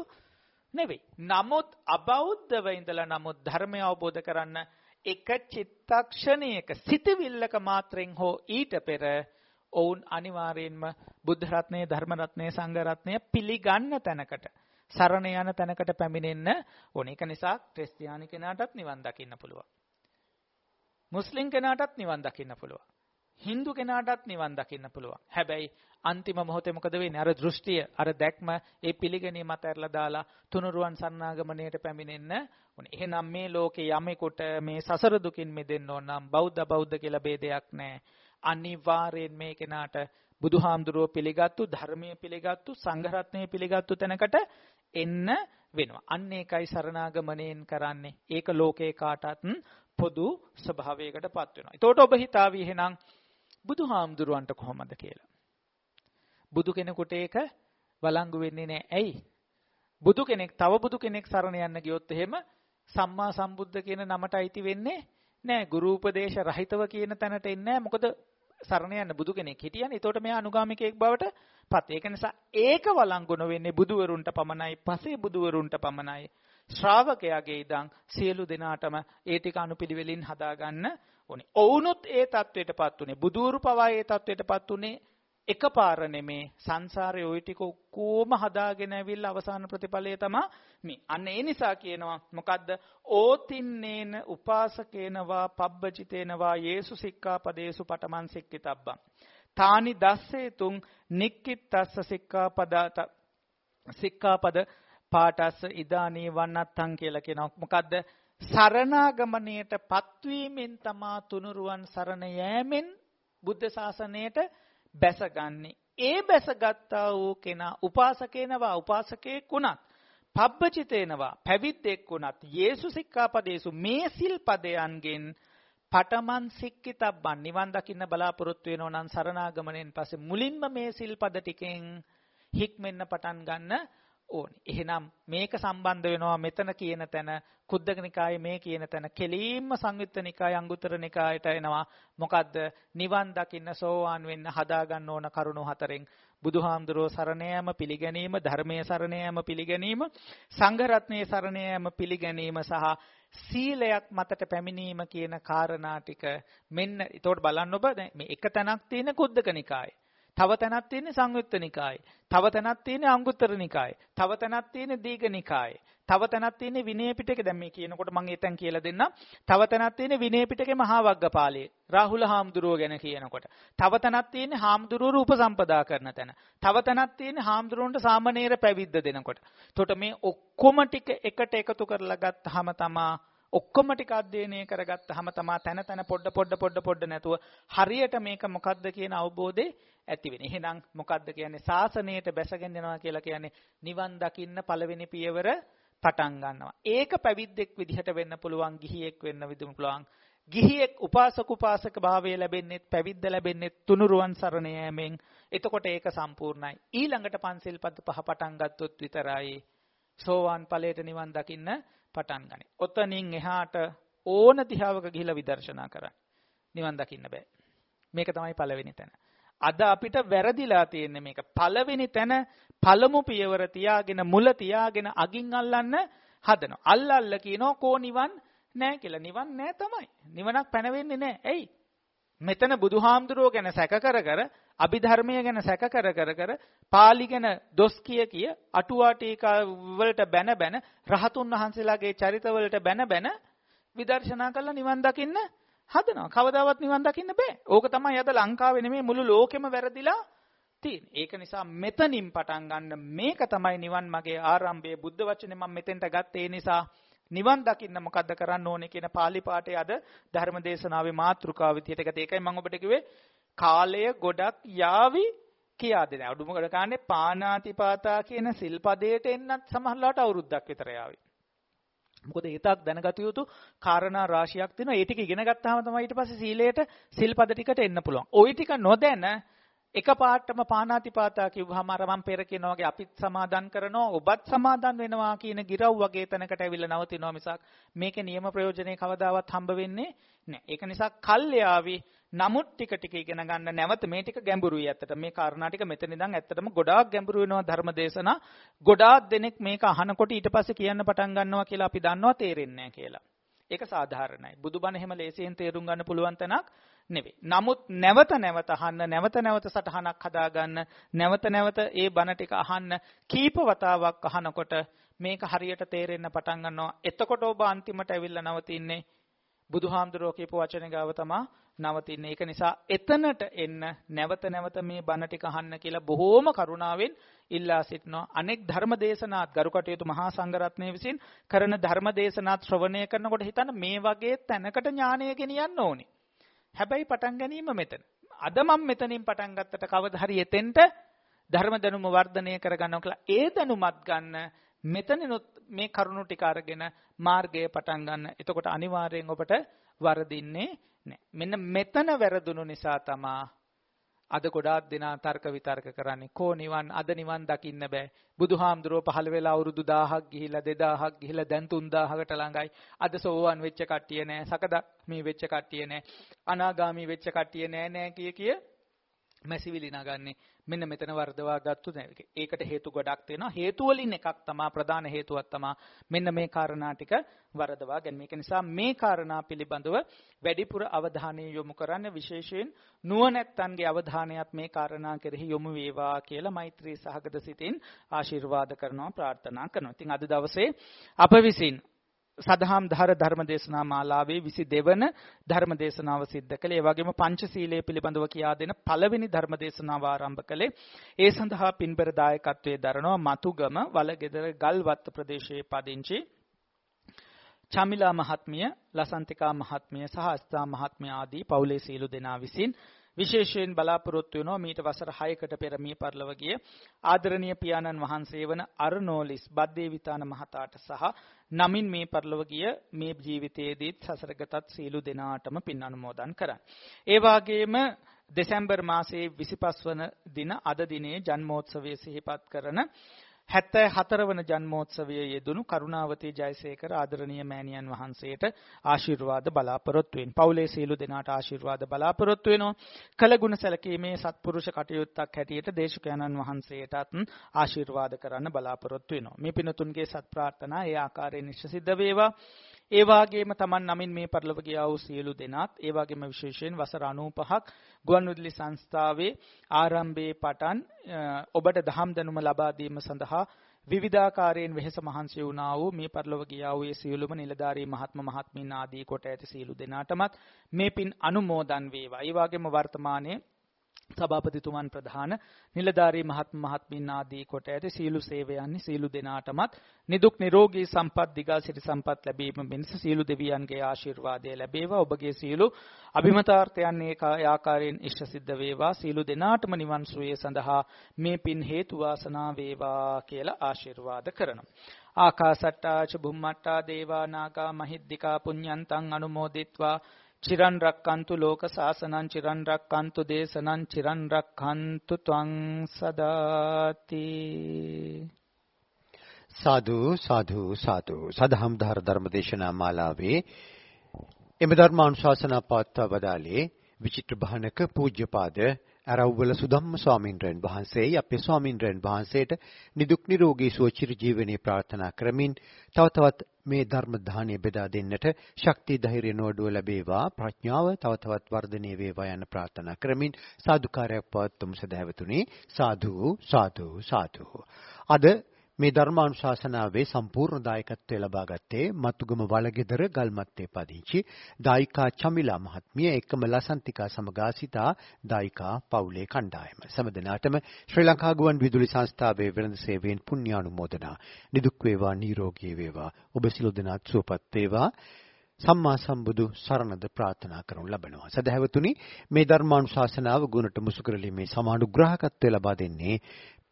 නෙවෙයි. නමුත් අබෞද්ධව ඉඳලා නමුත් ධර්මය අවබෝධ කරන්න එක චිත්තක්ෂණයක සිතවිල්ලක මාත්‍රෙන් හෝ ඊට පෙර ඔවුන් අනිවාර්යයෙන්ම බුද්ධ රත්නය ධර්ම රත්නය සංඝ රත්නය පිළිගන්න තැනකට සරණ යන තැනකට පැමිණෙන්න ඕන. ඒක නිසා ක්‍රිස්තියානි කෙනාටත් නිවන් දකින්න පුළුවන්. මුස්ලිම් කෙනාටත් නිවන් දකින්න පුළුවන්. Hindu කෙනාටත් නිවන් දකින්න පුළුවන්. හැබැයි අන්තිම මොහොතේ මොකද වෙන්නේ? අර දෘෂ්ටිය, අර දැක්ම, ඒ පිළිගැනීම අතහැරලා දාලා තුනුරුවන් සන්නාගමණයට පැමිණෙන්න ඕනේ. එහෙනම් මේ ලෝකේ යමෙකුට මේ සසර දුකින් මිදෙන්න ඕන නම් බෞද්ධ බෞද්ධ කියලා ભેදයක් නැහැ. අනිවාර්යෙන් මේ කෙනාට බුදුහාමුදුරුව පිළිගත්තු ධර්මයේ පිළිගත්තු සංඝ රත්නයේ පිළිගත්තු තැනකට එන්න වෙනවා. අන්න ඒකයි සරණාගමණයෙන් කරන්නේ. ඒක ලෝකේ කාටත් පොදු ස්වභාවයකටපත් වෙනවා. ඒතකොට ඔබ හිතාවි එහෙනම් බුදුහාමුදුරුවන්ට කොහොමද කියලා. බුදු කෙනෙකුට ඒක වළංගු වෙන්නේ නැහැ. ඇයි? බුදු කෙනෙක් තව බුදු කෙනෙක් සරණ යන්න ගියොත් එහෙම සම්මා සම්බුද්ධ කියන නමට අයිති වෙන්නේ නැහැ. ගුරු උපදේශ රහිතව කියන තැනට එන්නේ නැහැ. මොකද සරණ යන බුදු කෙනෙක් හිටියනේ. එතකොට මෙයා අනුගාමිකයෙක් බවට පත්. ඒක නිසා ඒක වළංගු නොවෙන්නේ බුදුවරුන්ට පමණයි, පසේ බුදුවරුන්ට පමණයි. ශ්‍රාවකයාගේ ඉඳන් සියලු දෙනාටම ඒ ටික අනුපිළිවෙලින් හදාගන්න ඕනේ. ඔවුනුත් ඒ தത്വයටපත් උනේ. බුදුවරු පවා ඒ தത്വයටපත් උනේ එකපාර නෙමේ සංසාරේ ওই ටික ඔක්කොම හදාගෙන ඇවිල්ලා අවසාන ප්‍රතිඵලය තමයි මේ. අන්න ඒ නිසා කියනවා මොකද්ද? ඕතින්නේන උපාසකේනවා පබ්බචිතේනවා යේසු සික්ඛාපදේසු පටමන් සික්කිතබ්බං. තානි දස්සේතුන් නික්කිට්තස්ස සික්ඛාපදාත සික්ඛාපද පාටස්ස ඉදානී වන්නත්තං කියලා කියනවා. මොකද්ද? සරණාගමණයට පත්වීමෙන් තමා තුනුරුවන් සරණ යෑමෙන් බුද්ධ ශාසනයට බැසගන්නේ. ඒ බැසගත්තා වූ කෙනා උපාසකේනවා උපාසකයෙක් වුණත් පබ්බචිතේනවා පැවිද්දෙක් වුණත් යේසු සික්ඛාපදේසු මේ සිල්පදයන්ගෙන් පටමන් සික්කිතබ්බන් නිවන් දකින්න බලාපොරොත්තු වෙනෝ නම් සරණාගමණයෙන් පස්සේ මුලින්ම මේ සිල්පද ටිකෙන් හික්මෙන්න පටන් ගන්න ඕනේ. එහෙනම් මේක සම්බන්ධ වෙනවා මෙතන කියන තැන කුද්දක නිකායේ මේ කියන තැන කෙලීම්ම සංයුත්ත නිකාය අංගුත්තර නිකායට එනවා. මොකද්ද? නිවන් දකින්න සෝවාන් වෙන්න හදා ගන්න ඕන කරුණු හතරෙන් බුදුහාමුදුරුවෝ සරණ යාම පිළිගැනීම, ධර්මයේ සරණ යාම පිළිගැනීම, සංඝ රත්නයේ සරණ යාම පිළිගැනීම සහ සීලයක් මතට පැමිණීම කියන කාරණා ටික මෙන්න ඒතකොට බලන්න ඔබ මේ එක තැනක් තියෙන කුද්දක නිකායේ තව තැනක් තියෙන්නේ සංයුත්ත නිකායේ. තව තැනක් තියෙන්නේ අංගුත්තර නිකායේ. තව තැනක් තියෙන්නේ දීඝ නිකායේ. තව තැනක් තියෙන්නේ විනය පිටකේ. දැන් මේ කියනකොට මම එතෙන් කියලා දෙන්නම්. තව තැනක් තියෙන්නේ විනය පිටකේ මහා වග්ගපාළයේ. රාහුල හාමුදුරුව ගැන කියනකොට. තව තැනක් තියෙන්නේ හාමුදුරුවෝ උපසම්පදා කරන තැන. තව තැනක් තියෙන්නේ හාමුදුරුවන්ට සාමණේර පැවිද්ද දෙනකොට. එතකොට මේ ඔක්කොම ටික එකට එකතු කරලා ගත්තාම තමා ඔක්කොම ටික අධ්‍යයනය කරගත්තාම තමා තන තන පොඩ පොඩ පොඩ පොඩ නැතුව හරියට මේක මොකද්ද කියන අවබෝධය ඇති වෙන්නේ. එහෙනම් මොකද්ද කියන්නේ? සාසනයට බැසගෙන යනවා කියලා කියන්නේ නිවන් දකින්න පළවෙනි පියවර පටන් ගන්නවා. ඒක පැවිද්දෙක් විදිහට වෙන්න පුළුවන්, ගිහියෙක් වෙන්න විදිහට පුළුවන්. ගිහියෙක් උපාසක උපාසක භාවය ලැබෙන්නේ පැවිද්ද ලැබෙන්නේ තුනුරුවන් සරණ යෑමෙන්. එතකොට ඒක සම්පූර්ණයි. ඊළඟට පන්සිල් පද පහ පටන් ගත්තොත් විතරයි සෝවාන් ඵලයට නිවන් දකින්න පටන් ගන්නේ. ඔතනින් එහාට ඕන දිහාවක ගිහිලා විදර්ශනා කරන්න. නිවන් දකින්න බෑ. මේක තමයි පළවෙනි තැන. අද අපිට වැරදිලා තියෙන්නේ මේක. පළවෙනි තැන පළමු පියවර තියාගෙන මුල තියාගෙන අගින් අල්ලන්න හදනවා. අල්ලල්ල කියනවා කෝ නිවන් නෑ කියලා. නිවන් නෑ තමයි. නිවනක් පැනවෙන්නේ නෑ. ඇයි? මෙතන බුදුහාමුදුරුවෝ ගැන සැක කර කර අභිධර්මය ගැන සැක කර කර කර පාලි ගැන දොස් කිය කිය අටුවා ටීකා වලට බැන බැන රහතුන් වහන්සේලාගේ චරිත වලට බැන බැන විදර්ශනා කළා නිවන් දකින්න හදනවා. කවදාවත් නිවන් දකින්න බෑ. ඕක තමයි අද ලංකාවේ නෙමෙයි මුළු ලෝකෙම වැරදිලා තියෙන්නේ. ඒක නිසා මෙතනින් පටන් ගන්න මේක තමයි නිවන් මගේ ආරම්භය. බුද්ධ වචනේ මම මෙතෙන්ට ගත්තේ ඒ නිසා නිවන් දකින්න මොකද්ද කරන්න ඕනේ කියන පාලි පාඨයේ අද ධර්ම දේශනාවේ මාතෘකාව විදියට ගත. ඒකයි මම ඔබට කිව්වේ කාලය ගොඩක් යාවි කියා දෙන. අඩුම ගඩ කාන්නේ පානාතිපාතා කියන සිල්පදයට එන්නත් සමහරලාට අවුරුද්දක් විතර යාවි. මොකද ඒතක් දැනගත යුතු කාරණා රාශියක් තියෙනවා. ඒ ටික ඉගෙන ගත්තාම තමයි ඊට පස්සේ සීලයට සිල්පද ටිකට එන්න පුළුවන්. ওই ටික නොදැන එක පාටම පානාතිපාතා කිව්වහම අර මම පෙර කියනා වගේ අපිත් සමාදන් කරනවා ඔබත් සමාදන් වෙනවා කියන ගිරව් වගේ තැනකට ඇවිල්ලා නවතිනවා මිසක් මේකේ නියම ප්‍රයෝජනේ කවදාවත් හම්බ වෙන්නේ නැහැ. ඒක නිසා කල්යාවි නමුත් ටික ටික ඉගෙන ගන්න නැවත මේ ටික ගැඹුරුයි ඇත්තට මේ කාරණා ටික මෙතන ඉඳන් ඇත්තටම ගොඩාක් ගැඹුරු වෙනවා ධර්ම දේශනා. ගොඩාක් දෙනෙක් මේක අහනකොට ඊට පස්සේ කියන්න පටන් ගන්නවා කියලා අපි දන්නවා තේරෙන්නේ නැහැ කියලා. ඒක සාධාරණයි. බුදුබණ එහෙම ලේසියෙන් තේරුම් ගන්න පුළුවන් තැනක් නෙවෙයි. නමුත් නැවත නැවත අහන්න, නැවත නැවත සටහනක් හදාගන්න, නැවත නැවත ඒ බණ ටික අහන්න කීප වතාවක් අහනකොට මේක හරියට තේරෙන්න පටන් ගන්නවා. එතකොට ඔබ අන්තිමට ඇවිල්ලා නවතින්නේ බුදුහාමුදුරුවෝ කියපු වචන ගාව තමයි නවතින්නේ. ඒක නිසා එතනට එන්න නැවත නැවත මේ බණ ටික අහන්න කියලා බොහෝම කරුණාවෙන් ඉල්ලා සිටිනවා. අනෙක් ධර්ම දේශනාත් ගරුකටයුතු මහා සංඝරත්නය විසින් කරන ධර්ම දේශනාත් ශ්‍රවණය කරනකොට හිතන්න මේ වගේ තැනකට ඥානය ගෙනියන්න ඕනේ. හැබැයි පටන් ගැනීම මෙතන. අද මම මෙතනින් පටන් ගත්තට කවදා හරි එතෙන්ට ධර්ම දැනුම වර්ධනය කරගන්නවා කියලා ඒ දැනුමත් ගන්න මෙතනිනුත් මේ කරුණු ටික අරගෙන මාර්ගය පටන් ගන්න. එතකොට අනිවාර්යෙන් ඔබට වරදින්නේ නැහැ. මෙන්න මෙතන වැරදුණු නිසා තමා අද ගොඩාක් දෙනා තර්ක විතර්ක කරන්නේ. කෝ නිවන් අද නිවන් දකින්න බෑ. බුදුහාමුදුරුව පහළ වෙලා අවුරුදු 1000ක් ගිහිලා 2000ක් ගිහිලා දැන් 3000කට ළඟයි. අද සෝවන් වෙච්ච කට්ටිය නෑ සකදාමි වෙච්ච කට්ටිය නෑ අනාගාමි වෙච්ච කට්ටිය නෑ නෑ කිය කිය මැසිවිලි නගන්නේ. මෙන්න මෙතන වර්ධවා ගත්තු නැහැ. ඒකට හේතු ගොඩක් තියෙනවා. හේතු වලින් එකක් තමයි ප්‍රධාන හේතුවක් තමයි මෙන්න මේ කාරණා ටික වර්ධවා ගැනීම. ඒක නිසා මේ කාරණා පිළිබඳව වැඩිපුර අවධානය යොමු කරන්න විශේෂයෙන් නුවණැත්තන්ගේ අවධානයත් මේ කාරණා කෙරෙහි යොමු වේවා කියලා මෛත්‍රී සහගත සිතින් ආශිර්වාද කරනවා ප්‍රාර්ථනා කරනවා. ඉතින් අද දවසේ අප විසින් සදහම් ධාර ධර්ම දේශනා මාලාවේ 22 වන ධර්ම දේශනාව සිද්ධ කළේ. ඒ වගේම පංචශීලයේ පිළිබඳව කියා දෙන පළවෙනි ධර්ම දේශනාව ආරම්භ කළේ. ඒ සඳහා පින්බර දායකත්වයේ දරනවා මතුගම වලගෙදර ගල්වත්ත ප්‍රදේශයේ පදිංචි චමිලා මහත්මිය, ලසන්තිකා මහත්මිය සහ අස්තා මහත්මිය ආදී පවුලේ සීලු දෙනා විසින් විශේෂයෙන් බලාපොරොත්තු වෙනවා මීට වසර 6කට පෙර මිය පරලව ගිය ආදරණීය පියාණන් වහන්සේ වන අරනෝලිස් බද්දේවිතාන මහතාට සහ නමින් මේ පරලව ගිය මේ ජීවිතයේදීත් සසරගතත් සීලු දෙනාටම පින් අනුමෝදන් කරන්න. ඒ වගේම දෙසැම්බර් මාසයේ 25 වන දින අද දිනේ ජන්මෝත්සවය සිහිපත් කරන 74 වන ජන්මෝත්සවයේ යෙදුණු කරුණාවතී ජයසේකර ආදරණීය මෑණියන් වහන්සේට ආශිර්වාද බලාපොරොත්තු වෙන. පවුලේ සීලු දෙනාට ආශිර්වාද බලාපොරොත්තු වෙනවා. කළගුණ සැලකීමේ සත්පුරුෂ කටයුත්තක් හැටියට දේශකයන්න් වහන්සේටත් ආශිර්වාද කරන්න බලාපොරොත්තු වෙනවා. මේ පිනතුන්ගේ සත් ප්‍රාර්ථනා ඒ ආකාරයෙන් ඉෂ්ට සිද්ධ වේවා. ඒ වාගේම Taman නමින් මේ පරිලෝක ගියා වූ සියලු දෙනාත් ඒ වගේම විශේෂයෙන් වසර 95ක් ගුවන්විදුලි සංස්ථාවේ ආරම්භයේ පටන් ඔබට දහම් දැනුම ලබා දීම සඳහා විවිධාකාරයෙන් වෙහෙස මහන්සි වුණා වූ මේ පරිලෝක ගියා වූ සියලුම නිලධාරී මහත්ම මහත්මීන් ආදී කොට ඇති සියලු දෙනාටමත් මේ පින් අනුමෝදන් වේවා. ඒ වගේම වර්තමානයේ සභාපතිතුමන් ප්‍රධාන නිලධාරී මහත් මහත්මින් ආදී කොට ඇති සීලු සේවයන්හි සීලු දෙනාටමත් නිදුක් නිරෝගී සම්පත් දිගා සිටි සම්පත් ලැබීම පිණිස සීලු දෙවියන්ගේ ආශිර්වාදය ලැබේවා. ඔබගේ සීලු අභිමතාර්ථයන් ඒ ආකාරයෙන් ඉෂ්ට සිද්ධ වේවා. සීලු දෙනාටම නිවන් සුවය සඳහා මේ පින් හේතු වාසනා වේවා කියලා ආශිර්වාද කරනවා. ආකාසට්ටා ච බුම්මට්ටා දේවා නාග මහිද්దికා පුඤ්ඤන්තං අනුමෝදිත්වා චිරන් රක්칸තු ලෝක සාසනං චිරන් රක්칸තු දේශනං චිරන් රක්칸තු ත්වං සදාති. සාදු සාදු සාදු. සදහම් ධාර ධර්ම දේශනා මාලාවේ එම ධර්මානුශාසනා පාත්වා වදාළේ විචිත්‍ර භානක පූජ්‍යපාද අරව්වල සුධම්ම ස්වාමින්ද්‍රයන් වහන්සේයි අපේ ස්වාමින්ද්‍රයන් වහන්සේට නිදුක් නිරෝගී සුව චිර ජීවනයේ ප්‍රාර්ථනා කරමින් තව තවත් මේ ධර්ම දාහණය බෙදා දෙන්නට ශක්තිය ධෛර්ය නොඩුව ලැබේවා. ප්‍රඥාව තව තවත් වර්ධනය වේවා යන ප්‍රාර්ථනා කරමින් සාදුකාරයක් පවත්වමු සදහැවතුනි සාදු සාදු සාදු. අද මේ ධර්මානුශාසනාවේ සම්පූර්ණ දායකත්වය ලබා ගත්තේ මතුගම වලගෙදර ගල්මත්තේ පදිංචි දායිකා චමිලා මහත්මිය එක්කම ලසන්තිකා සමගා සිතා දායිකා පවුලේ කණ්ඩායම. සමදනාටම ශ්‍රී ලංකා ගුවන් විදුලි සංස්ථාවේ වෙළඳ සේවයෙන් පුණ්‍යානුමෝදනා. නිදුක් වේවා නිරෝගී වේවා. ඔබ සියලු දෙනාත් සුවපත් වේවා. සම්මා සම්බුදු සරණද ප්‍රාර්ථනා කරනු ලබනවා. සදහැවතුනි මේ ධර්මානුශාසනාව ගුණට මුසු කරලීමේ සමානුග්‍රහකත්වය ලබා දෙන්නේ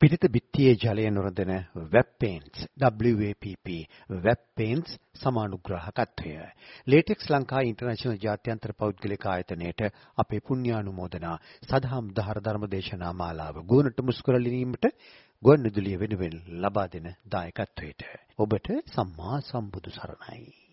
පිරිත බිත්තියේ ජලය නොරදෙන web paints WAPP web paints සමානුග්‍රාහකත්වය. Latex Lanka international ජාත්‍යන්තර පෞද්ගලික ආයතනයට අපේ පුණ්‍යානුමෝදනා සදහම් දහර ධර්ම දේශනා මාලාව ගුණට මුස්කරලීමට ගුවන් විදුලිය වෙනුවෙන් ලබා දෙන දායකත්වයට. ඔබට සම්මා සම්බුදු සරණයි.